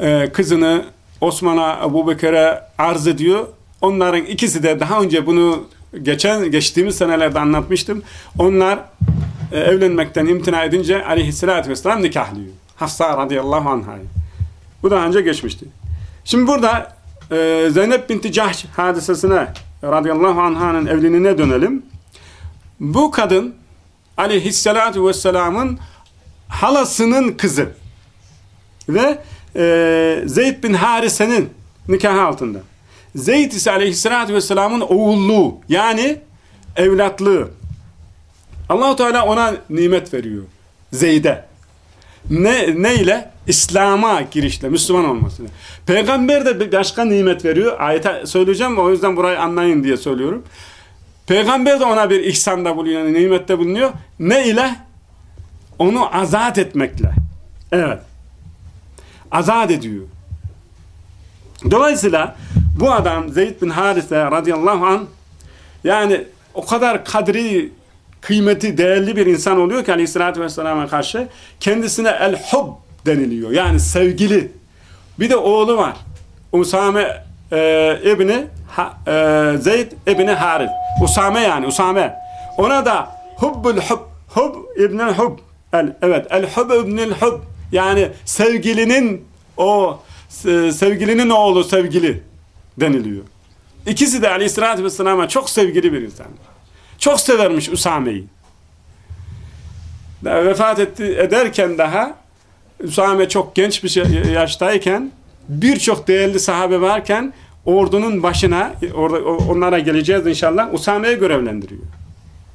e, kızını Osman'a, Ebu Bekir'e arz ediyor. Onların ikisi de daha önce bunu geçen geçtiğimiz senelerde anlatmıştım. Onlar e, evlenmekten imtina edince aleyhissalatü vesselam nikahlıyor. Hafsa radıyallahu anh'a. Bu daha önce geçmişti. Şimdi burada e, Zeynep binti Cahş hadisesine radıyallahu anh'ın evliliğine dönelim. Bu kadın aleyhissalatü vesselamın halasının kızı ve e, Zeyd bin Harise'nin nikahı altında. Zeyd ise aleyhissalatü vesselamın oğulluğu yani evlatlığı. Allahu Teala ona nimet veriyor. Zeyd'e. Ne, ne ile? İslam'a girişle, Müslüman olmasıyla. Peygamber de başka nimet veriyor. Ayete söyleyeceğim o yüzden burayı anlayın diye söylüyorum. Peygamber de ona bir ihsanda bulunuyor, nimette bulunuyor. Ne ile? Onu azat etmekle. Evet. Azat ediyor. Dolayısıyla bu adam Zeyd bin Harise radıyallahu an yani o kadar kadri kıymeti değerli bir insan oluyor ki aleyhissalatü vesselama karşı kendisine el-hub deniliyor. Yani sevgili. Bir de oğlu var. Usame e, İbni ha, e, Zeyd İbni Haris. Usame yani Usame. Ona da hubbul hub. Hub İbnil hub. El, evet. El hub İbnil hub. Yani sevgilinin o sevgilinin oğlu sevgili deniliyor. İkisi de aleyhissalatü vesselama çok sevgili bir insan. Çok severmiş Usame'yi. Vefat etti, ederken daha Usame çok genç bir şey, yaştayken birçok değerli sahabe varken ordunun başına orada onlara geleceğiz inşallah Usame'yi görevlendiriyor.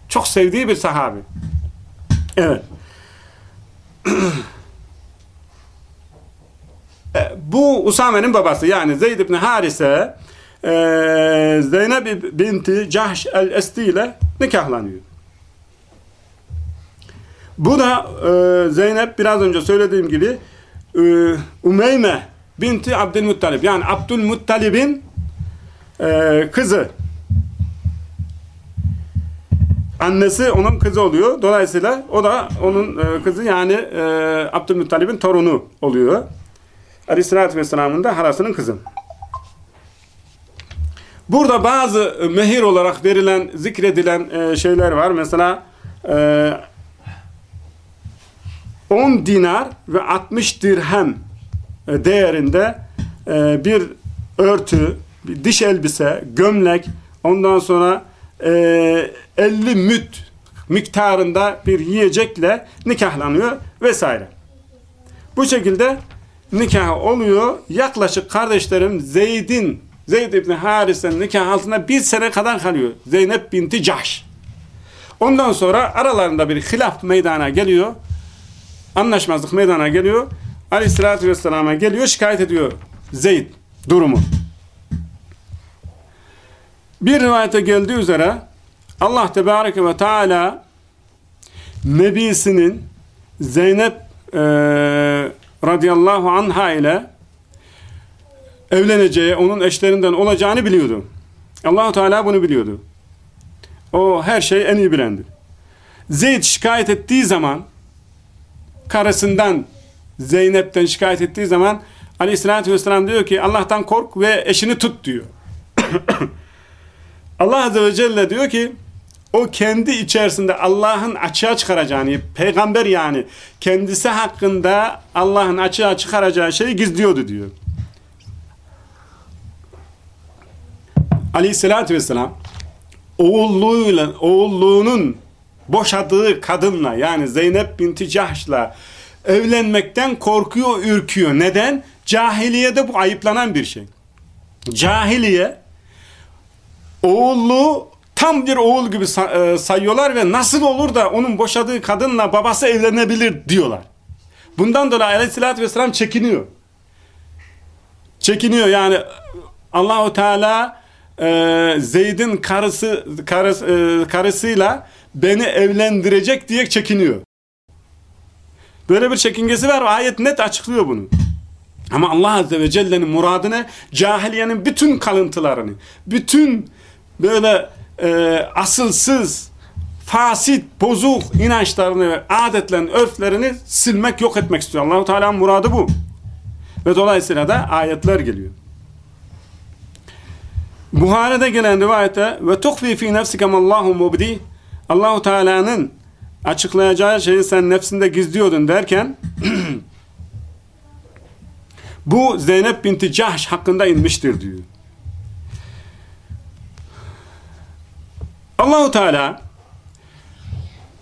Çok sevdiği bir sahabe. Evet. E, bu Usame'nin babası yani Zeyd ibn Harise e, Zeynep binti Cahş el-Esti ile nikahlanıyor. Bu da e, Zeynep biraz önce söylediğim gibi e, Umeyme binti Abdülmuttalib yani Abdülmuttalib'in e, kızı. Annesi onun kızı oluyor. Dolayısıyla o da onun kızı yani e, Abdülmuttalib'in torunu oluyor. Aleyhisselatü Vesselam'ın da halasının kızı. Burada bazı mehir olarak verilen, zikredilen e, şeyler var. Mesela e, 10 dinar ve 60 dirhem e, değerinde e, bir örtü, bir diş elbise, gömlek, ondan sonra e, 50 müt miktarında bir yiyecekle nikahlanıyor vesaire. Bu şekilde nikah oluyor. Yaklaşık kardeşlerim Zeyd'in Zeyd ibn Harise'nin nikah altında bir sene kadar kalıyor. Zeynep binti Cahş. Ondan sonra aralarında bir hilaf meydana geliyor. Anlaşmazlık meydana geliyor. Aleyhissalatü vesselama geliyor şikayet ediyor Zeyd durumu. Bir rivayete geldiği üzere Allah Tebareke ve Teala Nebisinin Zeynep e, radıyallahu anha ile evleneceği, onun eşlerinden olacağını biliyordu. allah Teala bunu biliyordu. O her şeyi en iyi bilendir. Zeyd şikayet ettiği zaman karısından Zeynep'ten şikayet ettiği zaman aleyhissalatü vesselam diyor ki Allah'tan kork ve eşini tut diyor. Allah Azze ve Celle diyor ki o kendi içerisinde Allah'ın açığa çıkaracağını, peygamber yani kendisi hakkında Allah'ın açığa çıkaracağı şeyi gizliyordu diyor. Aleyhissalatü vesselam oğulluğuyla, oğulluğunun boşadığı kadınla yani Zeynep binti Cahş'la evlenmekten korkuyor, ürküyor. Neden? Cahiliyede bu ayıplanan bir şey. Cahiliye oğulluğu tam bir oğul gibi e, sayıyorlar ve nasıl olur da onun boşadığı kadınla babası evlenebilir diyorlar. Bundan dolayı aleyhissalatü vesselam çekiniyor. Çekiniyor yani Allahu Teala e, Zeyd'in karısı, karısı e, karısıyla beni evlendirecek diye çekiniyor. Böyle bir çekingesi var. Ayet net açıklıyor bunu. Ama Allah Azze ve Celle'nin muradını cahiliyenin bütün kalıntılarını, bütün böyle e, asılsız, fasit, bozuk inançlarını, adetlerini, örflerini silmek, yok etmek istiyor. Allahu Teala'nın muradı bu. Ve dolayısıyla da ayetler geliyor. Buhari'de gelen rivayette ve tuhfi fi nefsike mallahu mubdi Allahu Teala'nın açıklayacağı şeyi sen nefsinde gizliyordun derken bu Zeynep binti Cahş hakkında inmiştir diyor. Allahu Teala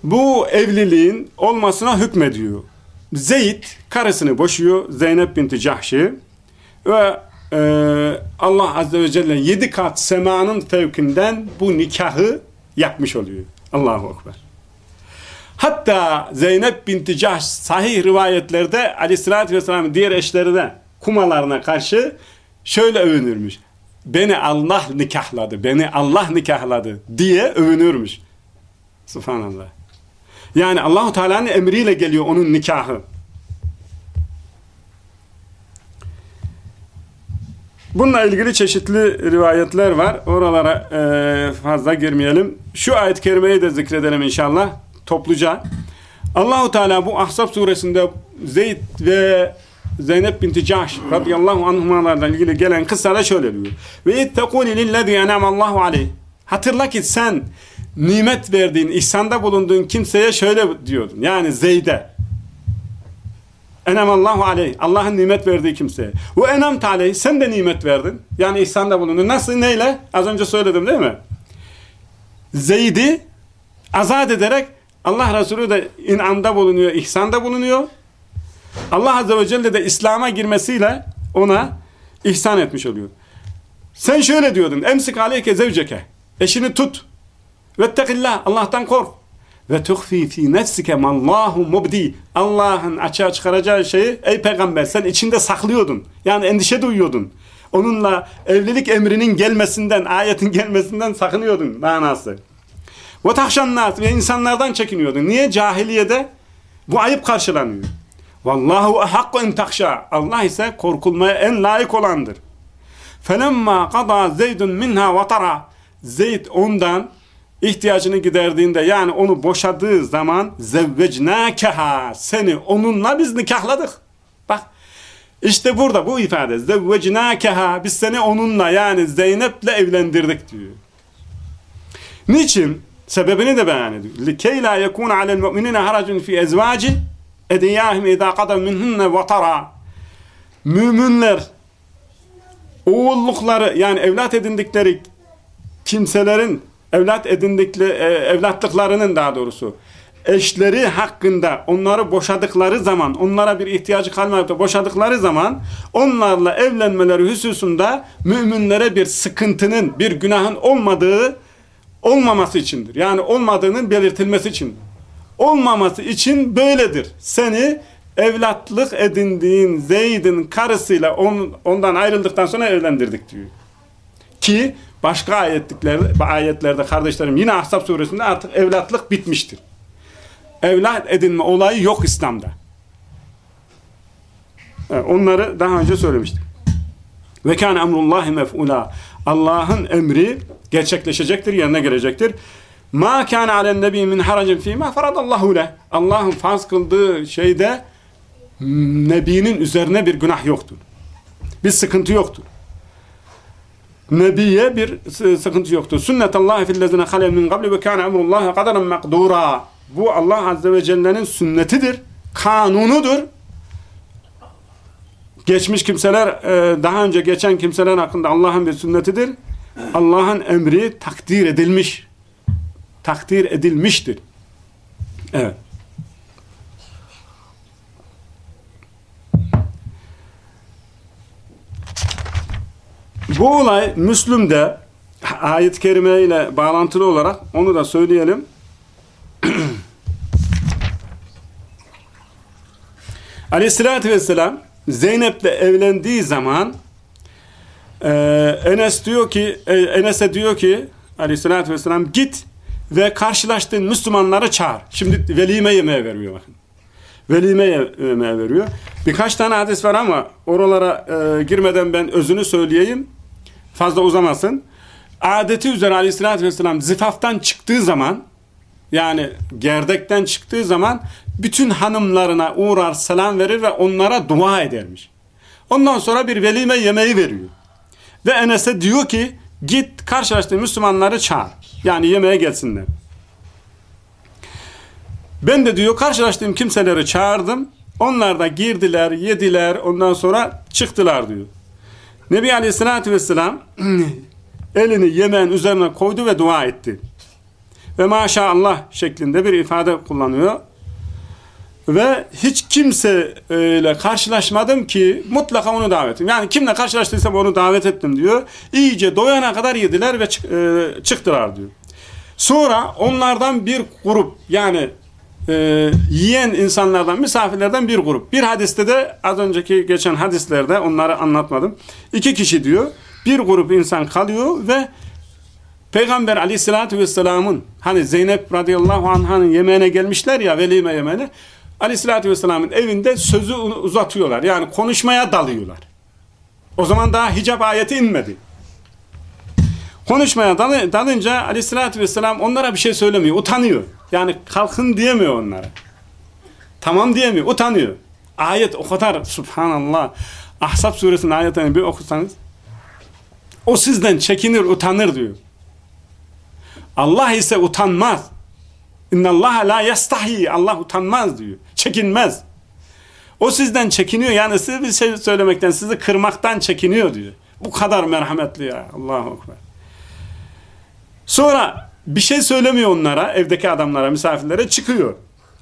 bu evliliğin olmasına hükmediyor. Zeyd karısını boşuyor Zeynep binti Cahş'ı ve e, Allah Azze ve Celle yedi kat semanın fevkinden bu nikahı yapmış oluyor. Allahu Ekber. Hatta Zeynep binti Cahş sahih rivayetlerde aleyhissalatü vesselamın diğer eşlerine kumalarına karşı şöyle övünürmüş. Beni Allah nikahladı, beni Allah nikahladı diye övünürmüş. Subhanallah. Yani Allahu Teala'nın emriyle geliyor onun nikahı. Bununla ilgili çeşitli rivayetler var. Oralara e, fazla girmeyelim. Şu ayet-i kerimeyi de zikredelim inşallah topluca. Allahu Teala bu Ahzab suresinde Zeyd ve Zeynep binti Cahş radıyallahu anhumalarla ilgili gelen kıssada şöyle diyor. Ve ittekûni lillezî enâmallahu aleyh. Hatırla ki sen nimet verdiğin, ihsanda bulunduğun kimseye şöyle diyordun. Yani Zeyd'e. Enemallahu aleyh. Allah'ın nimet verdiği kimseye. Ve enemt aleyh. Sen de nimet verdin. Yani ihsanda bulundun. Nasıl, neyle? Az önce söyledim değil mi? Zeyd'i azat ederek Allah Resulü de inamda bulunuyor, ihsanda bulunuyor. Allah Azze ve Celle de İslam'a girmesiyle ona ihsan etmiş oluyor. Sen şöyle diyordun. Emsik aleyke zevceke. Eşini tut. Vettekillah. Allah'tan kork. Ve tuhfi fi nefsike mallahu mubdi. Allah'ın açığa çıkaracağı şeyi ey peygamber sen içinde saklıyordun. Yani endişe duyuyordun. Onunla evlilik emrinin gelmesinden, ayetin gelmesinden sakınıyordun manası. Ve tahşan nas ve insanlardan çekiniyordun. Niye? Cahiliyede bu ayıp karşılanıyor. Vallahu ehakku en tahşa. Allah ise korkulmaya en layık olandır. Felemma qada Zeydun minha vatara. Zeyd ondan ihtiyacını giderdiğinde yani onu boşadığı zaman zevvecnâkeha seni onunla biz nikahladık. Bak işte burada bu ifade zevvecnâkeha biz seni onunla yani Zeynep'le evlendirdik diyor. Niçin? Sebebini de beyan ediyor. لِكَيْ لَا يَكُونَ عَلَى الْمُؤْمِنِينَ هَرَجٌ فِي اَزْوَاجِ اَدِيَاهِمْ اِذَا قَدَمْ مِنْهُنَّ وَطَرًا Müminler oğullukları yani evlat edindikleri kimselerin evlat edindikleri evlatlıklarının daha doğrusu eşleri hakkında onları boşadıkları zaman onlara bir ihtiyacı kalmayıp boşadıkları zaman onlarla evlenmeleri hususunda müminlere bir sıkıntının bir günahın olmadığı olmaması içindir. Yani olmadığının belirtilmesi için. Olmaması için böyledir. Seni evlatlık edindiğin Zeyd'in karısıyla on, ondan ayrıldıktan sonra evlendirdik diyor. Ki başka ayetlerde, ayetlerde kardeşlerim yine Ahzab suresinde artık evlatlık bitmiştir. Evlat edinme olayı yok İslam'da. onları daha önce söylemiştik. Ve kâne emrullahi mef'ulâ. Allah'ın emri gerçekleşecektir, yerine gelecektir. Ma kana alen nebi min haracin fîmâ faradallahu le. Allah'ın farz kıldığı şeyde nebinin üzerine bir günah yoktur. Bir sıkıntı yoktur. Nebiye bir sıkıntı yoktur. Sünnetallahi fillezine halel min qabli ve kana emrullahi kaderen mekdura. Bu Allah azze ve celle'nin sünnetidir, kanunudur. Geçmiş kimseler, e, daha önce geçen kimseler hakkında Allah'ın bir sünnetidir. Allah'ın emri takdir edilmiş. Takdir edilmiştir. Evet. Bu olay Müslüm'de ayet-i kerime ile bağlantılı olarak onu da söyleyelim. Aleyhissalatü vesselam Zeynep'le evlendiği zaman e, Enes diyor ki e, Enes'e diyor ki Aleyhissalatü vesselam git ve karşılaştığın Müslümanları çağır. Şimdi velime yemeğe veriyor bakın. velime yemeği veriyor. Birkaç tane hadis var ama oralara e, girmeden ben özünü söyleyeyim. Fazla uzamasın. Adeti üzere aleyhissalatü vesselam zifaftan çıktığı zaman yani gerdekten çıktığı zaman bütün hanımlarına uğrar selam verir ve onlara dua edermiş. Ondan sonra bir velime yemeği veriyor. Ve Enes'e diyor ki git karşılaştığın Müslümanları çağır. Yani yemeğe gelsinler. Ben de diyor karşılaştığım kimseleri çağırdım. Onlar da girdiler, yediler, ondan sonra çıktılar diyor. Nebi Aleyhisselatü Vesselam elini yemeğin üzerine koydu ve dua etti. Ve maşallah şeklinde bir ifade kullanıyor. Ve hiç kimseyle karşılaşmadım ki mutlaka onu davet ettim. Yani kimle karşılaştıysam onu davet ettim diyor. İyice doyana kadar yediler ve e, çıktılar diyor. Sonra onlardan bir grup yani e, yiyen insanlardan, misafirlerden bir grup. Bir hadiste de az önceki geçen hadislerde onları anlatmadım. İki kişi diyor. Bir grup insan kalıyor ve Peygamber aleyhissalatü vesselamın hani Zeynep radıyallahu anh'ın yemeğine gelmişler ya velime yemeğine aleyhissalatü vesselamın evinde sözü uzatıyorlar. Yani konuşmaya dalıyorlar. O zaman daha hicap ayeti inmedi. Konuşmaya dalınca aleyhissalatü vesselam onlara bir şey söylemiyor. Utanıyor. Yani kalkın diyemiyor onlara. Tamam diyemiyor. Utanıyor. Ayet o kadar subhanallah. Ahzab suresinin ayetini bir okusanız o sizden çekinir, utanır diyor. Allah ise utanmaz. İnnallaha la yastahi. Allah utanmaz diyor. Çekinmez. O sizden çekiniyor. Yani size bir şey söylemekten, sizi kırmaktan çekiniyor diyor. Bu kadar merhametli ya. Allahu Ekber. Sonra bir şey söylemiyor onlara, evdeki adamlara, misafirlere çıkıyor.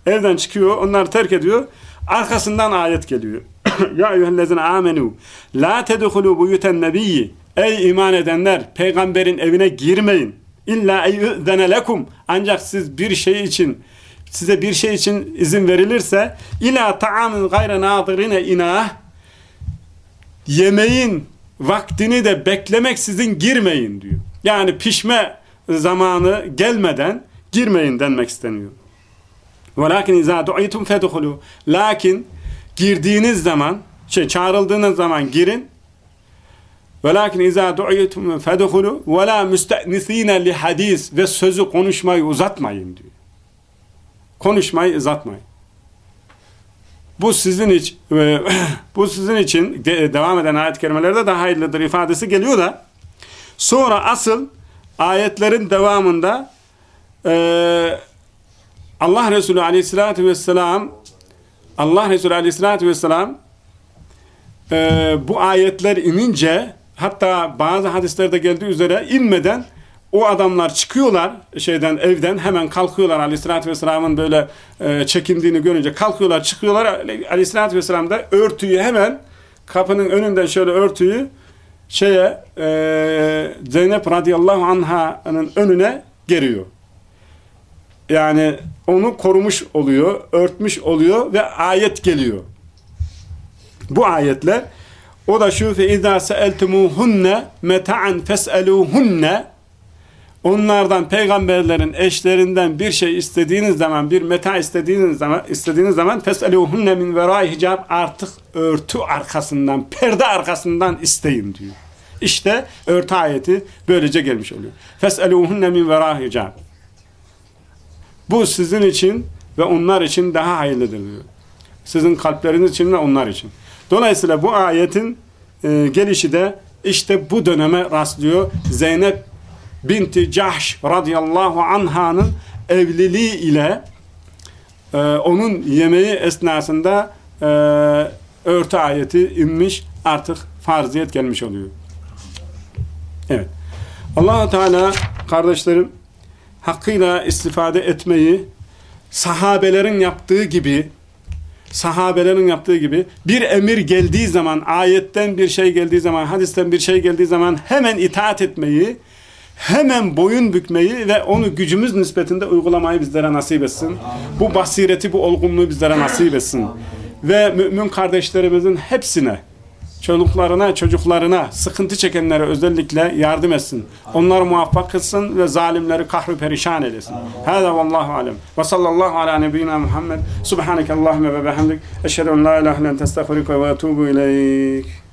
Evden çıkıyor, onları terk ediyor. Arkasından ayet geliyor. ya eyyühellezine amenu la tedhulu buyuten nebiyyi Ey iman edenler, peygamberin evine girmeyin. İlla eyyüzene lekum. Ancak siz bir şey için size bir şey için izin verilirse ila ta'amin gayre nadirine inah yemeğin vaktini de beklemek sizin girmeyin diyor. Yani pişme zamanı gelmeden girmeyin denmek isteniyor. Velakin izâ du'itum fedhulû. Lakin girdiğiniz zaman, şey çağrıldığınız zaman girin. Velakin izâ du'itum fedhulû ve lâ müste'nisîne li hadis ve sözü konuşmayı uzatmayın diyor. Konuşmayı uzatmayın. Bu sizin için bu sizin için de, devam eden ayet-i kerimelerde daha hayırlıdır ifadesi geliyor da sonra asıl ayetlerin devamında e, Allah Resulü aleyhissalatü vesselam Allah Resulü aleyhissalatü vesselam e, bu ayetler inince hatta bazı hadislerde geldiği üzere inmeden o adamlar çıkıyorlar şeyden evden hemen kalkıyorlar. Aleyhissalatü vesselamın böyle e, çekindiğini görünce kalkıyorlar çıkıyorlar. Aleyhissalatü vesselam da örtüyü hemen kapının önünden şöyle örtüyü şeye e, Zeynep radıyallahu anha'nın önüne geriyor. Yani onu korumuş oluyor, örtmüş oluyor ve ayet geliyor. Bu ayetler o da şu fe izâ seeltumuhunne meta'an fes'elûhunne onlardan peygamberlerin eşlerinden bir şey istediğiniz zaman bir meta istediğiniz zaman istediğiniz zaman fes'elûhunne min verâi hicab artık örtü arkasından perde arkasından isteyin diyor. İşte örtü ayeti böylece gelmiş oluyor. Fes'elûhunne min verâi hicab bu sizin için ve onlar için daha hayırlıdır diyor. Sizin kalpleriniz için ve onlar için. Dolayısıyla bu ayetin e, gelişi de işte bu döneme rastlıyor. Zeynep binti Cahş radıyallahu anh'ın evliliği ile e, onun yemeği esnasında e, örtü ayeti inmiş artık farziyet gelmiş oluyor. Evet. allah Teala kardeşlerim hakkıyla istifade etmeyi sahabelerin yaptığı gibi sahabelerin yaptığı gibi bir emir geldiği zaman, ayetten bir şey geldiği zaman, hadisten bir şey geldiği zaman hemen itaat etmeyi, hemen boyun bükmeyi ve onu gücümüz nispetinde uygulamayı bizlere nasip etsin. Bu basireti, bu olgunluğu bizlere nasip etsin. Ve mümin kardeşlerimizin hepsine çocuklarına, çocuklarına, sıkıntı çekenlere özellikle yardım etsin. Onları muvaffak kılsın ve zalimleri kahru perişan eylesin. Hâzâ vallahu alem. Ve sallallahu ala nebiyyina Muhammed. Subhaneke Allahümme ve bihamdik. Eşhedü en la ilahe illen testağfiruke ve etûbü ileyk.